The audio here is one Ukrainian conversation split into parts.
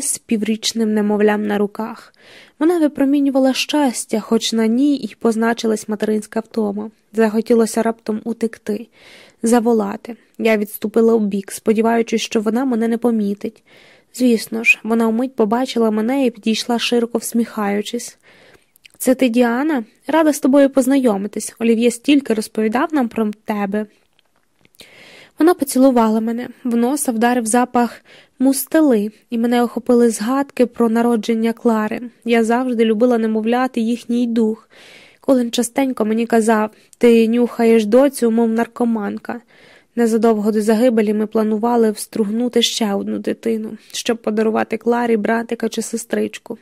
здавалась співрічним немовлям на руках. Вона випромінювала щастя, хоч на ній і позначилась материнська втома. Захотілося раптом утекти, заволати. Я відступила в бік, сподіваючись, що вона мене не помітить. Звісно ж, вона вмить побачила мене і підійшла широко всміхаючись. Це ти, Діана? Рада з тобою познайомитись. Олів'є стільки розповідав нам про тебе. Вона поцілувала мене, в носа вдарив запах мустели, і мене охопили згадки про народження Клари. Я завжди любила немовляти їхній дух. Колин частенько мені казав ти нюхаєш доцю, мов наркоманка. Незадовго до загибелі ми планували встругнути ще одну дитину, щоб подарувати Кларі братика чи сестричку.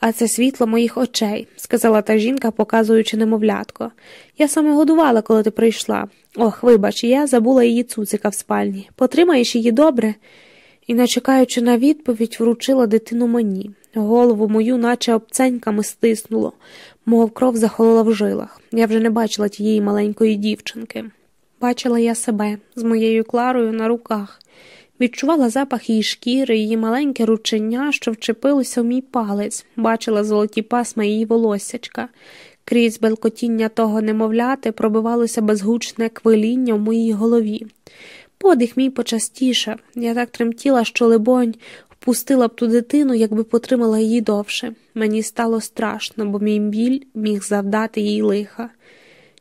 А це світло моїх очей, сказала та жінка, показуючи немовлятко. Я саме годувала, коли ти прийшла. Ох, вибач, я забула її цуцика в спальні. Потримаєш її добре? І, не чекаючи на відповідь, вручила дитину мені. Голову мою, наче обценьками стиснуло, мов кров захолола в жилах. Я вже не бачила тієї маленької дівчинки. Бачила я себе з моєю Кларою на руках, відчувала запах її шкіри, її маленьке ручення, що вчепилося в мій палець, бачила золоті пасма її волоссячка. Крізь белкотіння того немовляти пробивалося безгучне квиління в моїй голові. Подих мій почастішав. Я так тремтіла, що, либонь, впустила б ту дитину, якби потримала її довше. Мені стало страшно, бо мій біль міг завдати їй лиха.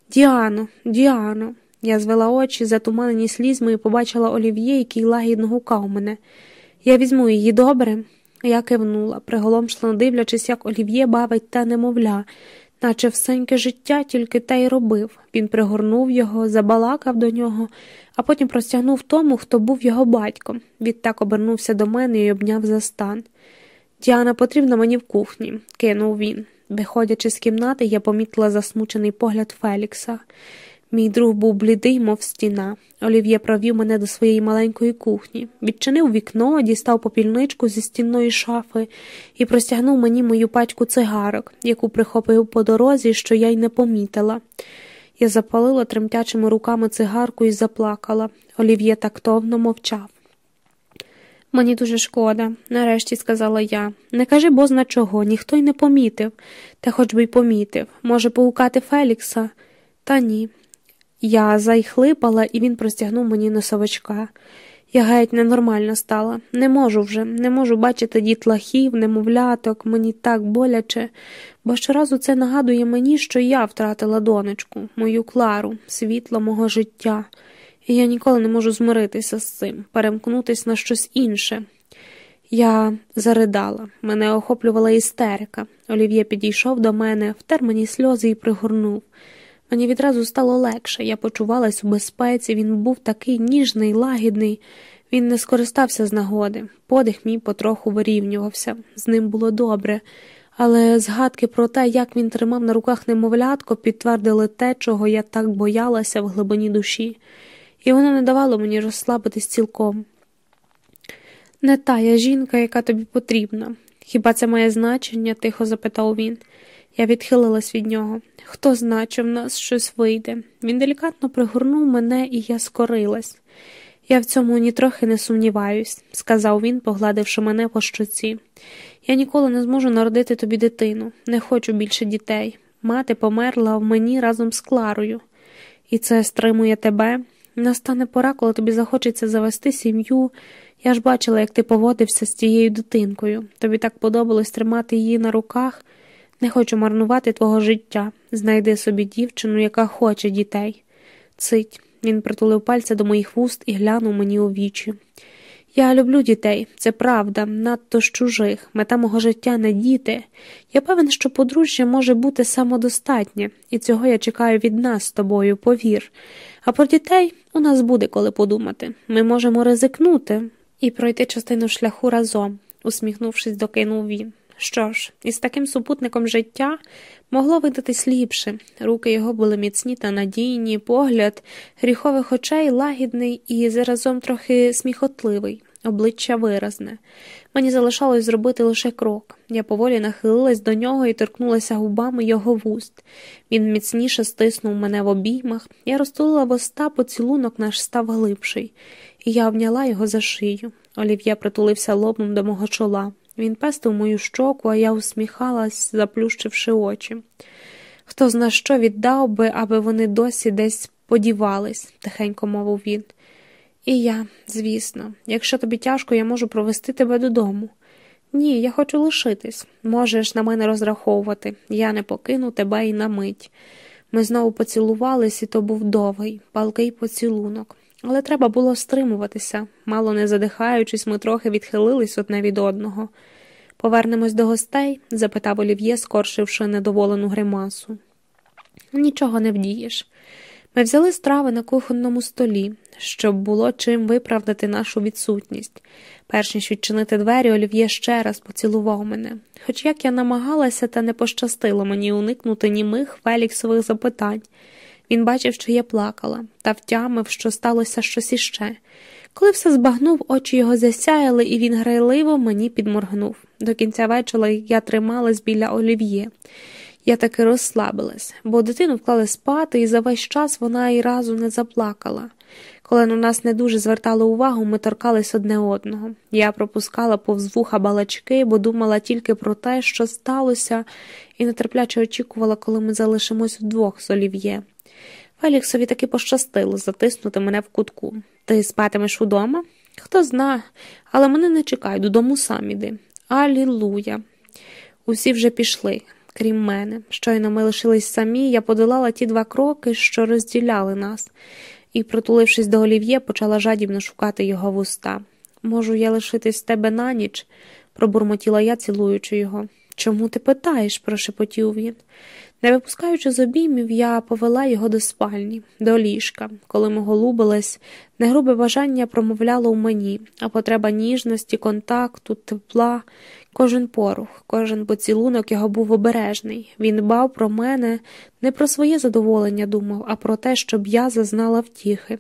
Діано, Діано. Я звела очі, затуманені слізьми і побачила Олів'є, який лагідно гукав мене. Я візьму її добре. Я кивнула, приголомшлено дивлячись, як Олів'є бавить та немовля, наче всеньке життя тільки те й робив. Він пригорнув його, забалакав до нього, а потім простягнув тому, хто був його батьком. Відтак обернувся до мене і обняв за стан. Діана потрібна мені в кухні, кинув він. Виходячи з кімнати, я помітила засмучений погляд Фелікса. Мій друг був блідий, мов стіна. Олів'є провів мене до своєї маленької кухні, відчинив вікно, дістав попільничку зі стінної шафи і простягнув мені мою пачку цигарок, яку прихопив по дорозі, що я й не помітила. Я запалила тремтячими руками цигарку і заплакала. Олів'є тактовно мовчав. Мені дуже шкода, нарешті сказала я. Не кажи бозна чого, ніхто й не помітив, та хоч би й помітив. Може, погукати Фелікса? Та ні. Я зайхлипала, і він простягнув мені носовичка. Я геть ненормальна стала. Не можу вже, не можу бачити дітлахів, немовляток, мені так боляче, бо щоразу це нагадує мені, що я втратила донечку, мою Клару, світло мого життя, і я ніколи не можу змиритися з цим, перемкнутись на щось інше. Я заридала, мене охоплювала істерика. Олів'є підійшов до мене, втер мені сльози і пригорнув. Мені відразу стало легше, я почувалась у безпеці, він був такий ніжний, лагідний, він не скористався з нагоди. Подих мій потроху вирівнювався, з ним було добре, але згадки про те, як він тримав на руках немовлятко, підтвердили те, чого я так боялася в глибині душі, і воно не давало мені розслабитись цілком. Не тая жінка, яка тобі потрібна. Хіба це має значення? тихо запитав він. Я відхилилась від нього. Хто зна, чи в нас щось вийде. Він делікатно пригорнув мене, і я скорилась. Я в цьому нітрохи не сумніваюсь, сказав він, погладивши мене по щоці. Я ніколи не зможу народити тобі дитину, не хочу більше дітей. Мати померла в мені разом з Кларою. І це стримує тебе. Настане пора, коли тобі захочеться завести сім'ю. Я ж бачила, як ти поводився з тією дитинкою. Тобі так подобалось тримати її на руках. Не хочу марнувати твого життя. Знайди собі дівчину, яка хоче дітей. Цить. Він притулив пальця до моїх вуст і глянув мені у вічі. Я люблю дітей, це правда, надто з чужих. Мета мого життя не діти. Я певен, що подружжя може бути самодостатнє, і цього я чекаю від нас з тобою, повір. А про дітей у нас буде коли подумати. Ми можемо ризикнути і пройти частину шляху разом, усміхнувшись, докинув він. Що ж, із таким супутником життя могло видатись ліпше. Руки його були міцні та надійні, погляд гріхових очей лагідний і заразом трохи сміхотливий, обличчя виразне. Мені залишалось зробити лише крок. Я поволі нахилилась до нього і торкнулася губами його вуст. Він міцніше стиснув мене в обіймах, я розтулила воста, поцілунок наш став глибший, і я обняла його за шию. Олів'є притулився лобом до мого чола. Він пестив мою щоку, а я усміхалась, заплющивши очі. Хто зна що віддав би, аби вони досі десь подівались, тихенько мовив він. І я, звісно, якщо тобі тяжко, я можу провести тебе додому. Ні, я хочу лишитись. Можеш на мене розраховувати. Я не покину тебе і на мить. Ми знову поцілувались, і то був довгий, палкий поцілунок. Але треба було стримуватися. Мало не задихаючись, ми трохи відхилились одне від одного. Повернемось до гостей? запитав Олів'є, скоршивши недоволену гримасу. Нічого не вдієш. Ми взяли страви на кухонному столі, щоб було чим виправдати нашу відсутність. Перш ніж відчинити двері, Олів'є ще раз поцілував мене. Хоч як я намагалася, та не пощастило мені уникнути німих Феліксових запитань. Він бачив, що я плакала, та втямив, що сталося щось іще. Коли все збагнув, очі його засяяли, і він грайливо мені підморгнув. До кінця вечора я трималась біля олів'є. Я таки розслабилась, бо дитину вклали спати, і за весь час вона і разу не заплакала. Коли на нас не дуже звертали увагу, ми торкались одне одного. Я пропускала повз вуха балачки, бо думала тільки про те, що сталося, і нетерпляче очікувала, коли ми залишимось вдвох з олів'є. Феліксові таки пощастило затиснути мене в кутку. Ти спатимеш удома? Хто зна, але мене не чекай, додому сам іди. Алілуя. Усі вже пішли, крім мене. Щойно ми лишились самі, я подолала ті два кроки, що розділяли нас, і, притулившись до олів'є, почала жадібно шукати його вуста. Можу я лишитись тебе на ніч? пробурмотіла я, цілуючи його. Чому ти питаєш? прошепотів він. Не випускаючи з обіймів, я повела його до спальні, до ліжка. Коли ми голубились, негрубе бажання промовляло у мені, а потреба ніжності, контакту, тепла, кожен порух, кожен поцілунок його був обережний. Він дбав про мене, не про своє задоволення думав, а про те, щоб я зазнала втіхи.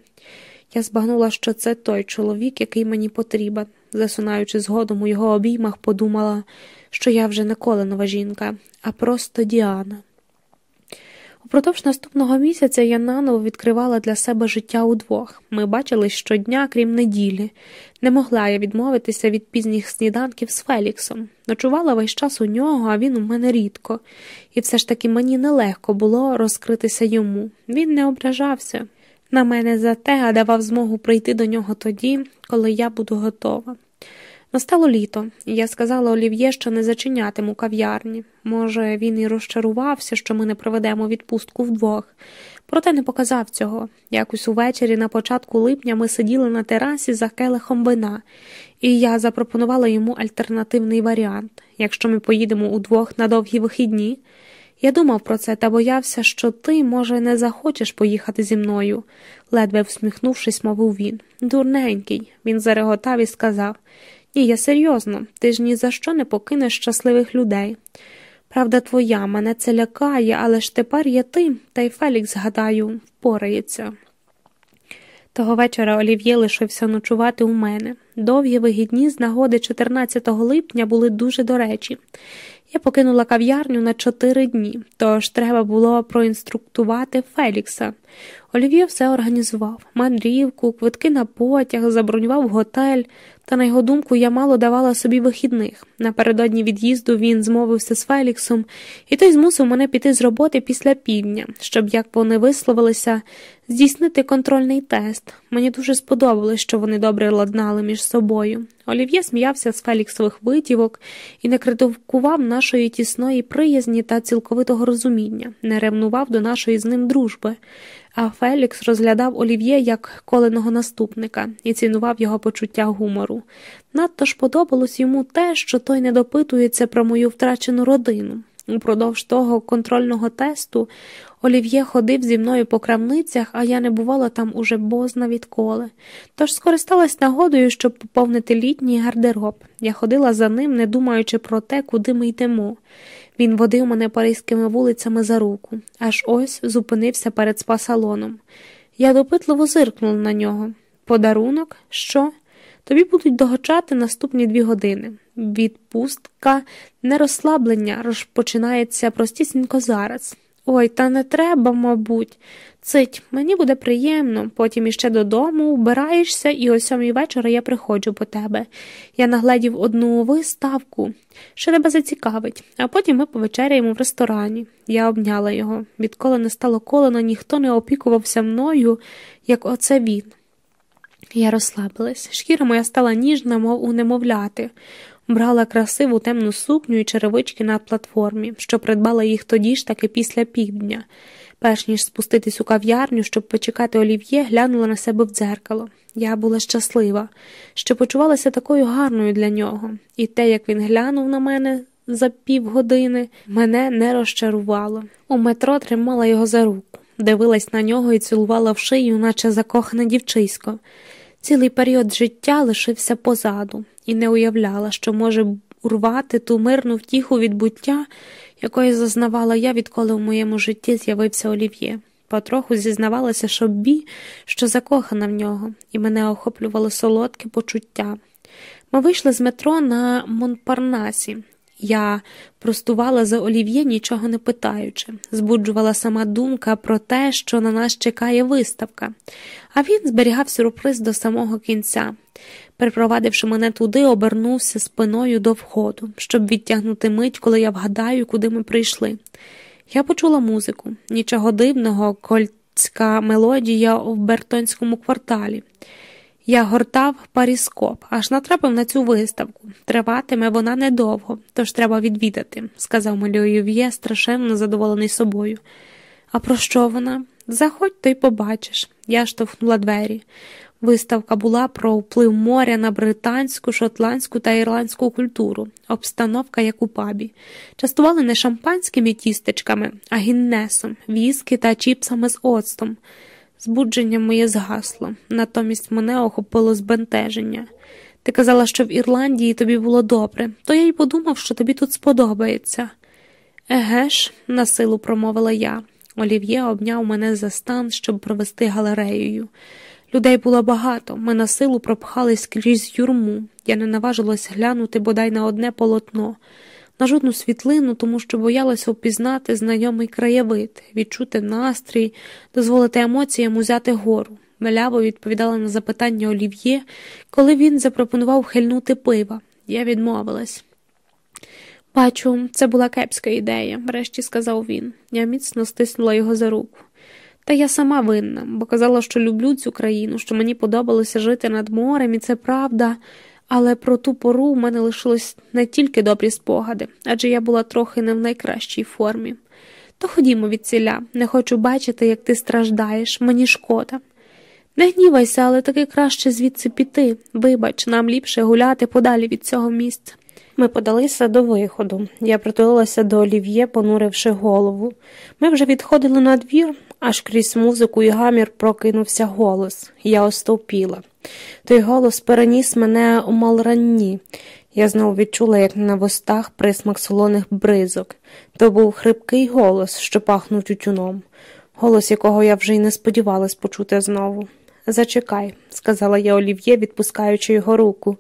Я збагнула, що це той чоловік, який мені потрібен. Засунаючи згодом у його обіймах, подумала, що я вже не коленова жінка, а просто Діана. Упродовж наступного місяця я наново відкривала для себе життя удвох. Ми бачились щодня, крім неділі. Не могла я відмовитися від пізніх сніданків з Феліксом. Ночувала весь час у нього, а він у мене рідко, і все ж таки мені нелегко було розкритися йому. Він не ображався на мене за те, а давав змогу прийти до нього тоді, коли я буду готова. Настало літо, і я сказала Олів'є, що не зачинятиму кав'ярні. Може, він і розчарувався, що ми не проведемо відпустку вдвох, проте не показав цього. Якось увечері на початку липня ми сиділи на терасі за келихом вина, і я запропонувала йому альтернативний варіант якщо ми поїдемо удвох на довгі вихідні. Я думав про це та боявся, що ти, може, не захочеш поїхати зі мною, ледве всміхнувшись, мовив він. Дурненький. Він зареготав і сказав. Ні, я серйозно, ти ж ні за що не покинеш щасливих людей. Правда твоя, мене це лякає, але ж тепер є ти, та й Фелікс, гадаю, впорається. Того вечора Олів'є лишився ночувати у мене. Довгі вигідні з нагоди 14 липня були дуже до речі. Я покинула кав'ярню на чотири дні, тож треба було проінструктувати Фелікса. Олів'є все організував мандрівку, квитки на потяг, забронював готель, та, на його думку, я мало давала собі вихідних. Напередодні від'їзду він змовився з Феліксом, і той змусив мене піти з роботи після півдня, щоб, як вони висловилися, здійснити контрольний тест. Мені дуже сподобалось, що вони добре ладнали між собою. Олів'є сміявся з Феліксових витівок і не критикував нашої тісної приязні та цілковитого розуміння, не ревнував до нашої з ним дружби а Фелікс розглядав Олів'є як коленого наступника і цінував його почуття гумору. Надто ж подобалось йому те, що той не допитується про мою втрачену родину. Упродовж того контрольного тесту Олів'є ходив зі мною по крамницях, а я не бувала там уже бозна відколи. Тож скористалась нагодою, щоб поповнити літній гардероб. Я ходила за ним, не думаючи про те, куди ми йдемо. Він водив мене паризькими вулицями за руку, аж ось зупинився перед спа-салоном. Я допитливо зиркнула на нього. Подарунок? Що? Тобі будуть догочати наступні дві години. Відпустка, нерозслаблення розпочинається простісінько зараз. Ой, та не треба, мабуть. Цить, мені буде приємно, потім іще додому, вбираєшся, і о сьомій вечора я приходжу по тебе. Я нагледів одну виставку, що тебе зацікавить, а потім ми повечеряємо в ресторані. Я обняла його. Відколи не стало колено, ніхто не опікувався мною, як оце він. Я розслабилась. Шкіра моя стала ніжна, мов у немовляти. Брала красиву темну сукню і черевички на платформі, що придбала їх тоді ж таки після півдня. Перш ніж спуститись у кав'ярню, щоб почекати олів'є, глянула на себе в дзеркало. Я була щаслива, що почувалася такою гарною для нього, і те, як він глянув на мене за півгодини, мене не розчарувало. У метро тримала його за руку, дивилась на нього і цілувала в шию, наче закохане дівчисько. Цілий період життя лишився позаду і не уявляла, що може урвати ту мирну втіху від буття, якої зазнавала я, відколи в моєму житті з'явився олів'є. Потроху зізнавалася собі, що закохана в нього, і мене охоплювало солодке почуття. Ми вийшли з метро на Монпарнасі. Я простувала за олів'є, нічого не питаючи, збуджувала сама думка про те, що на нас чекає виставка, а він зберігав сюрприз до самого кінця. Припровадивши мене туди, обернувся спиною до входу, щоб відтягнути мить, коли я вгадаю, куди ми прийшли. Я почула музику, нічого дивного, кольцька мелодія в Бертонському кварталі. Я гортав паріскоп, аж натрапив на цю виставку. Триватиме вона недовго, тож треба відвідати, сказав Малюєв'є, страшенно задоволений собою. А про що вона? Заходь, то й побачиш. Я штовхнула двері. Виставка була про вплив моря на британську, шотландську та ірландську культуру, обстановка як у пабі. Частували не шампанськими тістечками, а гіннесом, віскі та чіпсами з оцтом. Збудження моє згасло, натомість мене охопило збентеження. Ти казала, що в Ірландії тобі було добре, то я й подумав, що тобі тут сподобається. Еге ж, насилу промовила я. Олів'є обняв мене за стан, щоб провести галереєю. Людей було багато, ми на силу пропхались крізь юрму. Я не наважилась глянути бодай на одне полотно, на жодну світлину, тому що боялася впізнати знайомий краєвид, відчути настрій, дозволити емоціям узяти гору. Меляво відповідала на запитання Олів'є, коли він запропонував хильнути пива. Я відмовилась. Бачу, це була кепська ідея, врешті сказав він. Я міцно стиснула його за руку. Та я сама винна, бо казала, що люблю цю країну, що мені подобалося жити над морем, і це правда, але про ту пору в мене лишилось не тільки добрі спогади, адже я була трохи не в найкращій формі. То ходімо від ціля, не хочу бачити, як ти страждаєш, мені шкода. Не гнівайся, але таки краще звідси піти. Вибач, нам ліпше гуляти подалі від цього місця. Ми подалися до виходу. Я притулилася до олів'є, понуривши голову. Ми вже відходили на двір, аж крізь музику і гамір прокинувся голос. Я остовпіла. Той голос переніс мене у малранні. Я знову відчула, як на вустах присмак солоних бризок. То був хрипкий голос, що пахнув тютюном, голос якого я вже й не сподівалась почути знову. Зачекай, сказала я Олів'є, відпускаючи його руку.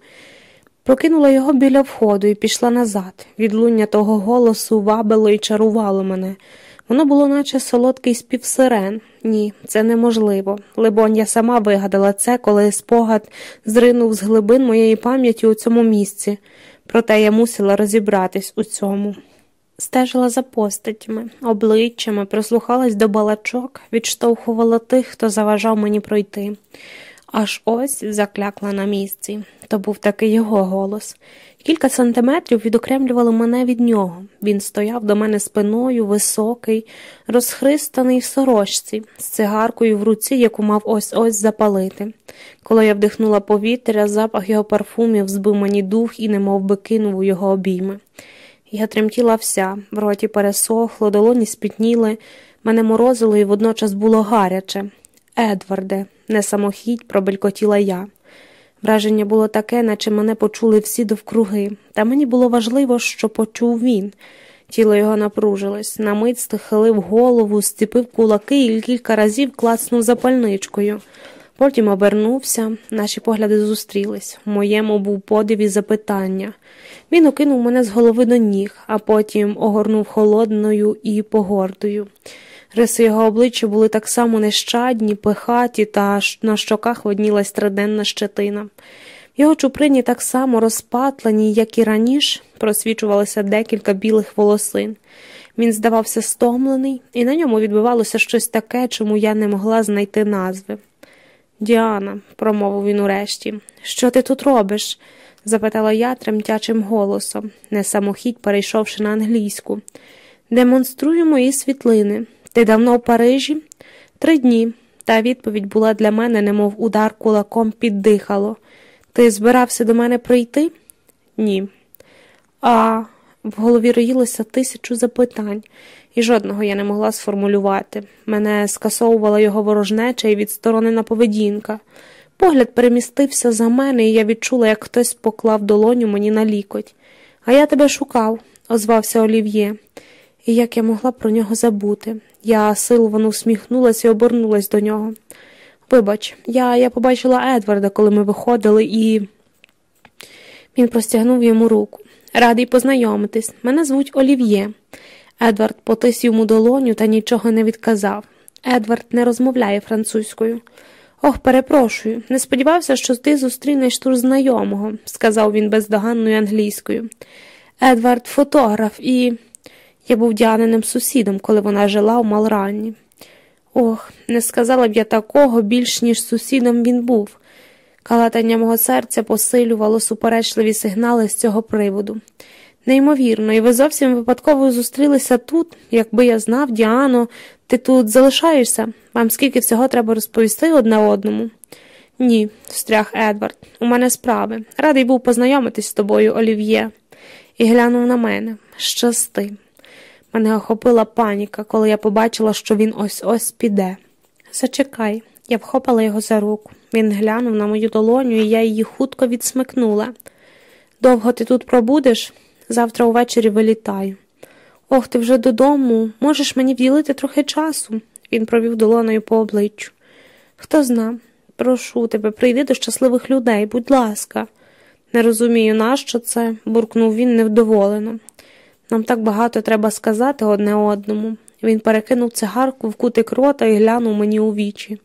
Прокинула його біля входу і пішла назад. Відлуння того голосу вабило і чарувало мене. Воно було, наче солодкий спів сирен. Ні, це неможливо. Либонь, я сама вигадала це, коли спогад зринув з глибин моєї пам'яті у цьому місці, проте я мусила розібратись у цьому. Стежила за постатями, обличчями, прислухалась до балачок, відштовхувала тих, хто заважав мені пройти. Аж ось заклякла на місці. То був таки його голос. Кілька сантиметрів відокремлювали мене від нього. Він стояв до мене спиною, високий, розхристаний в сорочці, з цигаркою в руці, яку мав ось ось запалити. Коли я вдихнула повітря, запах його парфумів збив мені дух і немов би кинув у його обійми. Я тремтіла вся, в роті пересохло, долоні спітніли, мене морозило і водночас було гаряче. Едварде, не самохідь, пробелькотіла я. Враження було таке, наче мене почули всі довкруги, та мені було важливо, що почув він. Тіло його напружилось, на мить стихилив голову, стіпив кулаки і кілька разів клацнув запальничкою. Потім обернувся, наші погляди зустрілись. Моєму був подив і запитання. Він окинув мене з голови до ніг, а потім огорнув холодною і погордою. Риси його обличчя були так само нещадні, пихаті, та на щоках виднілась триденна щетина. Його чуприні так само розпатлені, як і раніше, просвічувалося декілька білих волосин. Він здавався стомлений, і на ньому відбивалося щось таке, чому я не могла знайти назви. Діана, промовив він урешті, що ти тут робиш? запитала я тремтячим голосом, не самохідь перейшовши на англійську. Демонструю мої світлини. Ти давно в Парижі? Три дні. Та відповідь була для мене, немов удар кулаком піддихало. Ти збирався до мене прийти? Ні. А в голові роїлося тисячу запитань, і жодного я не могла сформулювати. Мене скасовувала його ворожнеча і відсторонена поведінка. Погляд перемістився за мене, і я відчула, як хтось поклав долоню мені на лікоть. А я тебе шукав, озвався Олів'є. І як я могла про нього забути. Я силовано усміхнулася і обернулась до нього. Вибач, я я побачила Едварда, коли ми виходили, і він простягнув йому руку. Радий познайомитись. Мене звуть Олів'є. Едвард потис йому долоню та нічого не відказав. Едвард не розмовляє французькою. Ох, перепрошую, не сподівався, що ти зустрінеш тут знайомого, сказав він бездоганною англійською. Едвард фотограф, і я був діаниним сусідом, коли вона жила у Малранні. Ох, не сказала б я такого більш, ніж сусідом він був. Калатання мого серця посилювало суперечливі сигнали з цього приводу. Неймовірно, і ви зовсім випадково зустрілися тут, якби я знав, Діано, ти тут залишаєшся? Вам скільки всього треба розповісти одне одному? Ні, встряг Едвард, у мене справи. Радий був познайомитись з тобою, Олів'є, і глянув на мене. Щасти. Мене охопила паніка, коли я побачила, що він ось ось піде. Зачекай, я вхопила його за руку. Він глянув на мою долоню, і я її хутко відсмикнула. Довго ти тут пробудеш? Завтра увечері вилітаю. Ох, ти вже додому, можеш мені вділити трохи часу. Він провів долоною по обличчю. Хто зна, прошу тебе, прийди до щасливих людей, будь ласка. Не розумію, нащо це, буркнув він невдоволено. Нам так багато треба сказати одне одному. Він перекинув цигарку в кутик рота і глянув мені у вічі.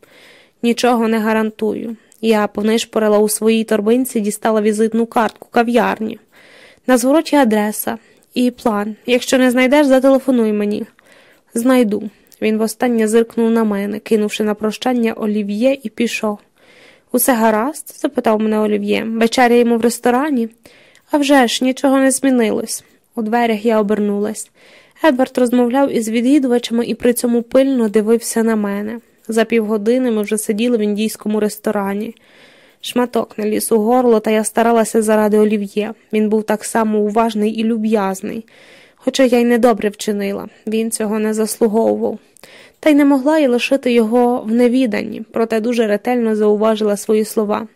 Нічого не гарантую. Я понишпорила у своїй торбинці, дістала візитну картку кав'ярні. На звороті адреса і план. Якщо не знайдеш, зателефонуй мені. Знайду. Він востаннє зиркнув на мене, кинувши на прощання олів'є, і пішов. Усе гаразд? запитав мене Олів'є. Вечеряємо в ресторані? «А вже ж, нічого не змінилось. У дверях я обернулась. Едвард розмовляв із відвідувачами і при цьому пильно дивився на мене. За півгодини ми вже сиділи в індійському ресторані. Шматок на ліс у горло, та я старалася заради олів'є. Він був так само уважний і люб'язний, хоча я й недобре вчинила, він цього не заслуговував. Та й не могла й лишити його в невіданні, проте дуже ретельно зауважила свої слова.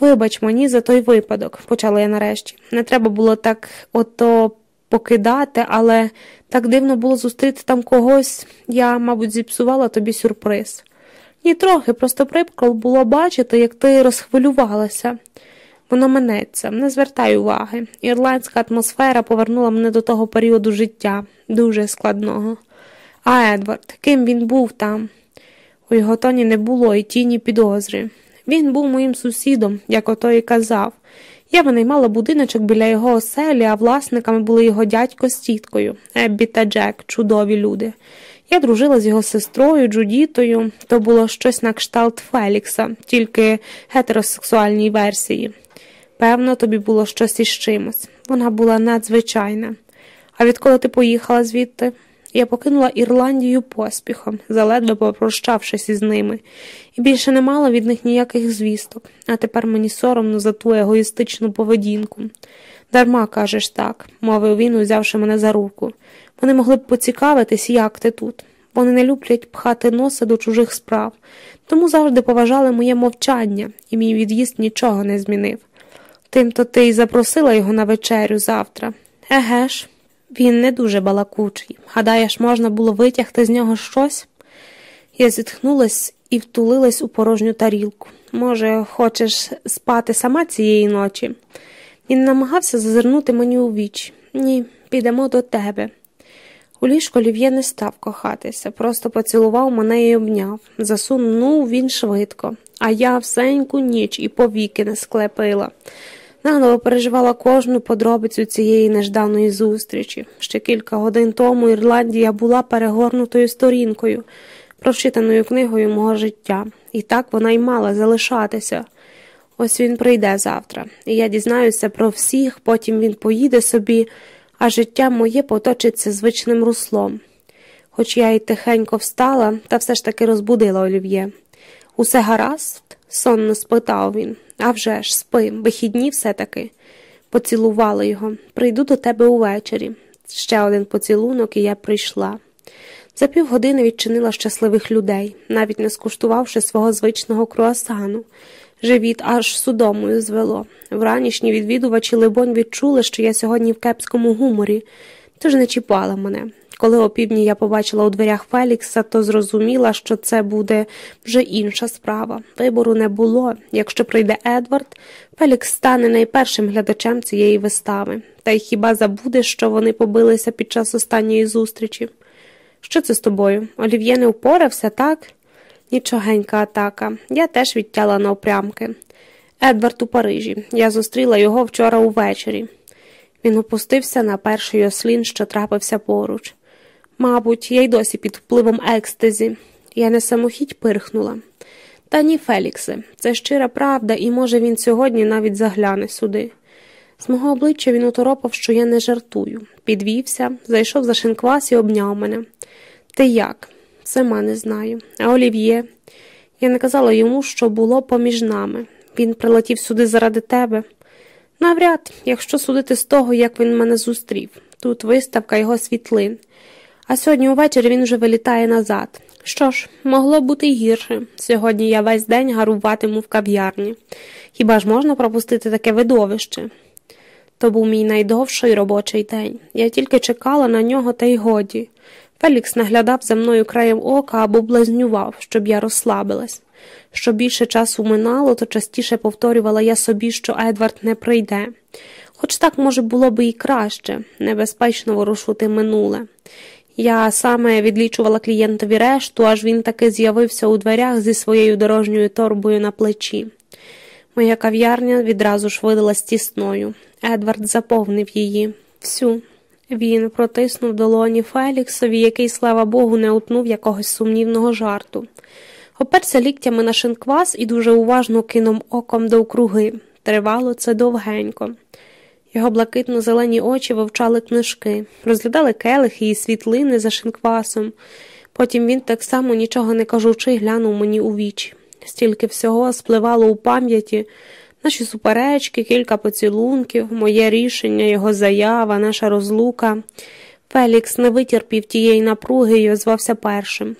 Вибач мені за той випадок, почала я нарешті. Не треба було так ото покидати, але так дивно було зустріти там когось, я, мабуть, зіпсувала тобі сюрприз. Ні трохи, просто прикро було бачити, як ти розхвилювалася. Воно минеться, не звертай уваги. Ірландська атмосфера повернула мене до того періоду життя, дуже складного. А Едвард, ким він був там? У його тоні не було і тіні підозри. Він був моїм сусідом, як ото і казав. Я винаймала будиночок біля його оселі, а власниками були його дядько з тіткою, Еббі та Джек, чудові люди. Я дружила з його сестрою, Джудітою, то було щось на кшталт Фелікса, тільки гетеросексуальній версії. Певно, тобі було щось із чимось. Вона була надзвичайна. А відколи ти поїхала звідти? Я покинула Ірландію поспіхом, заледве попрощавшись із ними, і більше не мала від них ніяких звісток, а тепер мені соромно за ту егоїстичну поведінку. Дарма кажеш так, мовив він, узявши мене за руку. Вони могли б поцікавитись, як ти тут. Вони не люблять пхати носа до чужих справ, тому завжди поважали моє мовчання, і мій від'їзд нічого не змінив. Тимто ти й запросила його на вечерю завтра. Еге ж. Він не дуже балакучий. Гадаєш, можна було витягти з нього щось? Я зітхнулась і втулилась у порожню тарілку. Може, хочеш спати сама цієї ночі? Він намагався зазирнути мені у віч. Ні, підемо до тебе. У ліжко Лів'є не став кохатися, просто поцілував мене і обняв. Засунув він швидко, а я всеньку ніч і повіки не склепила. Наново переживала кожну подробицю цієї нежданої зустрічі. Ще кілька годин тому Ірландія була перегорнутою сторінкою, прочитаною книгою мого життя, і так вона й мала залишатися. Ось він прийде завтра, і я дізнаюся про всіх, потім він поїде собі, а життя моє поточиться звичним руслом. Хоч я й тихенько встала, та все ж таки розбудила Олів'є. Усе гаразд? сонно спитав він. «А вже ж, спи, вихідні все таки. Поцілувала його. Прийду до тебе увечері. Ще один поцілунок, і я прийшла. За півгодини відчинила щасливих людей, навіть не скуштувавши свого звичного круасану. Живіт аж судомою звело. Вранішні відвідувачі, либонь, відчули, що я сьогодні в кепському гуморі, тож не чіпала мене. Коли опівдні я побачила у дверях Фелікса, то зрозуміла, що це буде вже інша справа. Вибору не було. Якщо прийде Едвард, Фелікс стане найпершим глядачем цієї вистави, та й хіба забуде, що вони побилися під час останньої зустрічі? Що це з тобою? Олів'є не впорався, так? Нічогенька атака. Я теж відтяла на опрямки. Едвард у Парижі. Я зустріла його вчора увечері. Він опустився на перший ослін, що трапився поруч. Мабуть, я й досі під впливом екстезі. Я не самохідь пирхнула. Та ні, Феліксе, це щира правда, і, може, він сьогодні навіть загляне сюди. З мого обличчя він уторопав, що я не жартую. Підвівся, зайшов за шинквас і обняв мене. Ти як? Сама не знаю. А Олів'є. Я не казала йому, що було поміж нами. Він прилетів сюди заради тебе. Навряд, якщо судити з того, як він мене зустрів. Тут виставка його світлин. А сьогодні увечері він вже вилітає назад. Що ж, могло бути гірше. Сьогодні я весь день гаруватиму в кав'ярні. Хіба ж можна пропустити таке видовище? То був мій найдовший робочий день. Я тільки чекала на нього, та й годі. Фелікс наглядав за мною краєм ока або блазнював, щоб я розслабилась. Що більше часу минало, то частіше повторювала я собі, що Едвард не прийде. Хоч так, може, було би і краще, небезпечно ворушити минуле. Я саме відлічувала клієнтові решту, аж він таки з'явився у дверях зі своєю дорожньою торбою на плечі. Моя кав'ярня відразу ж видалась тісною. Едвард заповнив її всю. Він протиснув долоні Феліксові, який, слава Богу, не утнув якогось сумнівного жарту. Оперся ліктями на шинквас і дуже уважно кинув оком до округи. Тривало це довгенько. Його блакитно зелені очі вивчали книжки, розглядали келихи і світлини за шинквасом. Потім він, так само, нічого не кажучи, глянув мені у вічі. Стільки всього спливало у пам'яті, наші суперечки, кілька поцілунків, моє рішення, його заява, наша розлука. Фелікс не витерпів тієї напруги і озвався першим.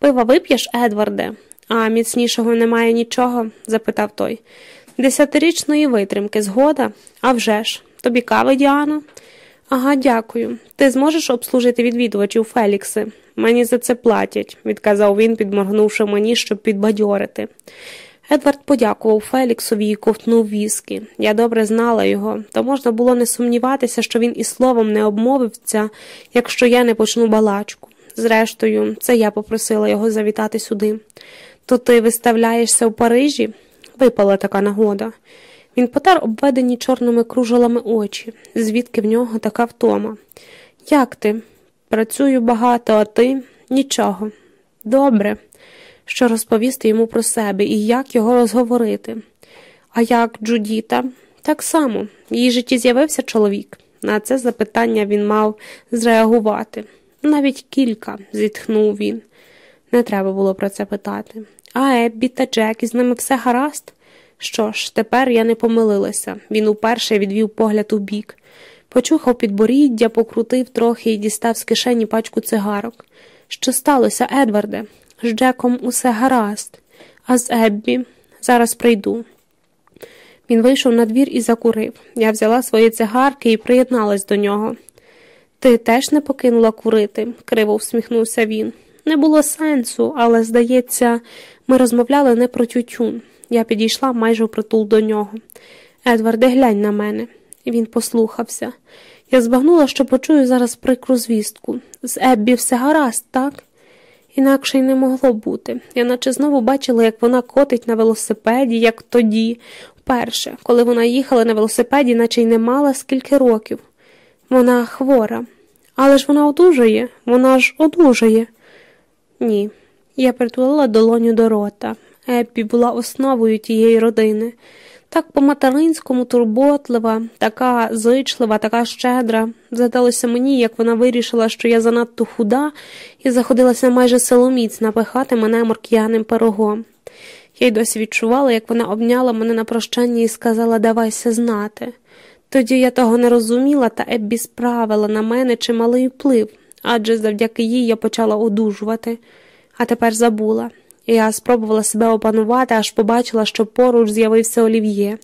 Пива вип'єш, Едварде? А міцнішого немає нічого? запитав той. Десятирічної витримки, згода? А вже ж. Тобі кави, Діано? Ага, дякую. Ти зможеш обслужити відвідувачів Фелікси? Мені за це платять, відказав він, підморгнувши мені, щоб підбадьорити. Едвард подякував Феліксові і ковтнув віскі. Я добре знала його, то можна було не сумніватися, що він і словом не обмовився, якщо я не почну балачку. Зрештою, це я попросила його завітати сюди. То ти виставляєшся у Парижі? Випала така нагода. Він потер обведені чорними кружалами очі, звідки в нього така втома. Як ти? Працюю багато, а ти нічого. Добре, що розповісти йому про себе і як його розговорити. А як Джудіта? Так само, в її житті з'явився чоловік. На це запитання він мав зреагувати. Навіть кілька, зітхнув він. Не треба було про це питати. А Еббі та Джек, із ними все гаразд? Що ж, тепер я не помилилася. Він уперше відвів погляд у бік. Почухав підборіддя, покрутив трохи і дістав з кишені пачку цигарок. Що сталося, Едварде? З Джеком усе гаразд, а з Еббі зараз прийду. Він вийшов на двір і закурив. Я взяла свої цигарки і приєдналась до нього. Ти теж не покинула курити, криво всміхнувся він. Не було сенсу, але, здається, ми розмовляли не про тютюн. Я підійшла майже впритул до нього. Едварде, глянь на мене. Він послухався. Я збагнула, що почую зараз прикру звістку. З Еббі все гаразд, так? Інакше й не могло бути. Я наче знову бачила, як вона котить на велосипеді, як тоді, вперше, коли вона їхала на велосипеді, наче й не мала скільки років. Вона хвора. Але ж вона одужає, вона ж одужає. Ні. Я притулила долоню до рота. Еппі була основою тієї родини. Так по-материнському турботлива, така зичлива, така щедра. Задалося мені, як вона вирішила, що я занадто худа, і заходилася майже силоміць напихати мене морк'яним пирогом. Я й досі відчувала, як вона обняла мене на прощання і сказала давайся знати. Тоді я того не розуміла, та Еббі справила на мене чималий вплив, адже завдяки їй я почала одужувати, а тепер забула. Я спробувала себе опанувати, аж побачила, що поруч з'явився олів'є.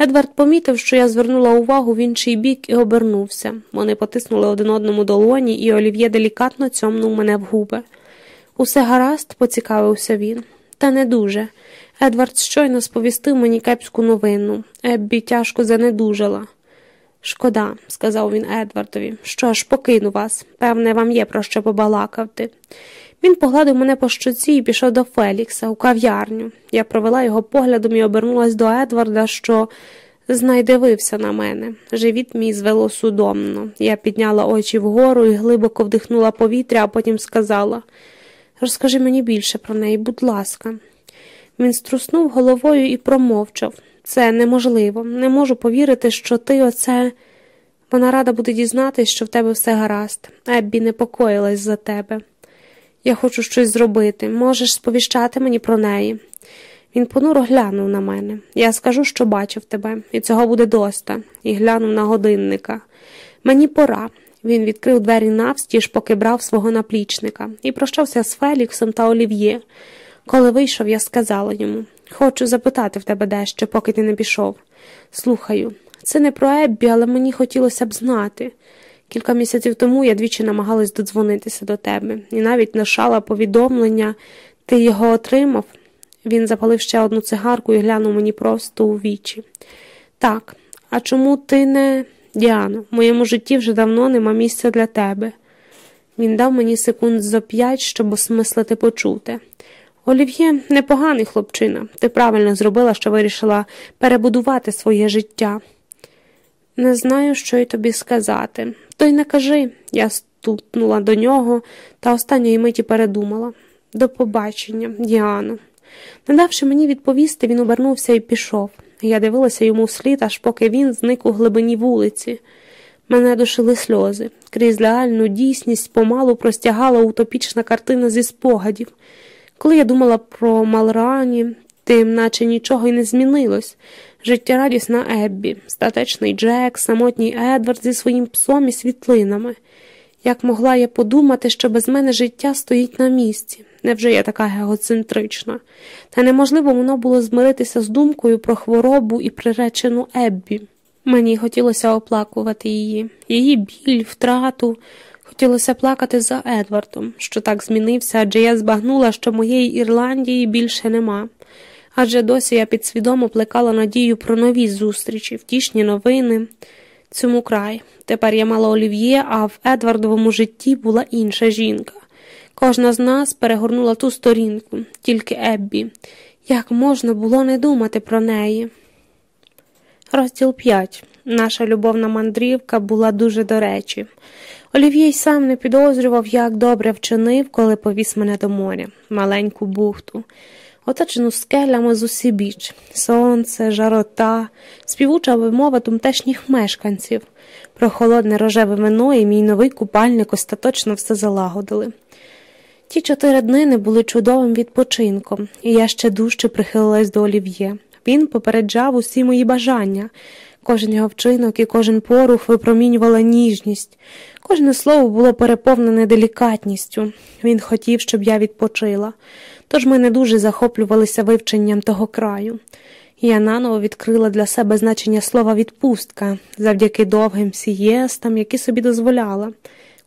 Едвард помітив, що я звернула увагу в інший бік і обернувся. Вони потиснули один одному долоні, і олів'є делікатно цьомнув мене в губи. Усе гаразд, поцікавився він. Та не дуже. Едвард щойно сповістив мені кепську новину. Еббі тяжко занедужала. Шкода, сказав він Едвардові. Що ж, покину вас. Певне, вам є про що побалакати. Він погладив мене по щоці і пішов до Фелікса у кав'ярню. Я провела його поглядом і обернулась до Едварда, що знайдивився на мене. Живіт мій звело судомно. Я підняла очі вгору і глибоко вдихнула повітря, а потім сказала Розкажи мені більше про неї, будь ласка. Він струснув головою і промовчав. Це неможливо. Не можу повірити, що ти оце. Вона рада буде дізнатись, що в тебе все гаразд. Еббі непокоїлась за тебе. Я хочу щось зробити. Можеш сповіщати мені про неї. Він понуро глянув на мене. Я скажу, що бачив тебе, і цього буде доста, і глянув на годинника. Мені пора. Він відкрив двері навстіж, поки брав свого наплічника, і прощався з Феліксом та Олів'є. Коли вийшов, я сказала йому хочу запитати в тебе дещо, поки ти не пішов. Слухаю, це не про Еббі, але мені хотілося б знати. Кілька місяців тому я двічі намагалась додзвонитися до тебе, і навіть нашала повідомлення, ти його отримав. Він запалив ще одну цигарку і глянув мені просто у вічі. Так, а чому ти не. Діано, в моєму житті вже давно нема місця для тебе. Він дав мені секунд зо п'ять, щоб осмислити почуте. Олів'є непоганий хлопчина. Ти правильно зробила, що вирішила перебудувати своє життя. Не знаю, що й тобі сказати. То й не кажи, я стукнула до нього та останньої миті передумала. До побачення, Діано. Не давши мені відповісти, він обернувся і пішов. Я дивилася йому вслід, аж поки він зник у глибині вулиці. Мене душили сльози. Крізь реальну дійсність помалу простягала утопічна картина зі спогадів. Коли я думала про Малрані, тим наче нічого й не змінилось. Життєрадісна Еббі, статечний Джек, самотній Едвард зі своїм псом і світлинами. Як могла я подумати, що без мене життя стоїть на місці? Невже я така геоцентрична? Та неможливо воно було змиритися з думкою про хворобу і приречену Еббі. Мені хотілося оплакувати її, її біль, втрату. Хотілося плакати за Едвардом, що так змінився, адже я збагнула, що моєї Ірландії більше нема. Адже досі я підсвідомо плекала надію про нові зустрічі, втішні новини. Цьому край. Тепер я мала олів'є, а в Едвардовому житті була інша жінка. Кожна з нас перегорнула ту сторінку, тільки Еббі. Як можна було не думати про неї? Розділ 5. Наша любовна мандрівка була дуже до речі. Олів'єй сам не підозрював, як добре вчинив, коли повіз мене до моря, маленьку бухту, оточену скелями з усібіч, сонце, жарота, співуча вимова тумтешніх мешканців. Про холодне рожеве вино і мій новий купальник остаточно все залагодили. Ті чотири днини були чудовим відпочинком, і я ще дужче прихилилась до олів'є. Він попереджав усі мої бажання. Кожен його вчинок і кожен порух випромінювала ніжність, кожне слово було переповнене делікатністю. Він хотів, щоб я відпочила, тож ми не дуже захоплювалися вивченням того краю. Я наново відкрила для себе значення слова відпустка завдяки довгим сієстам, які собі дозволяла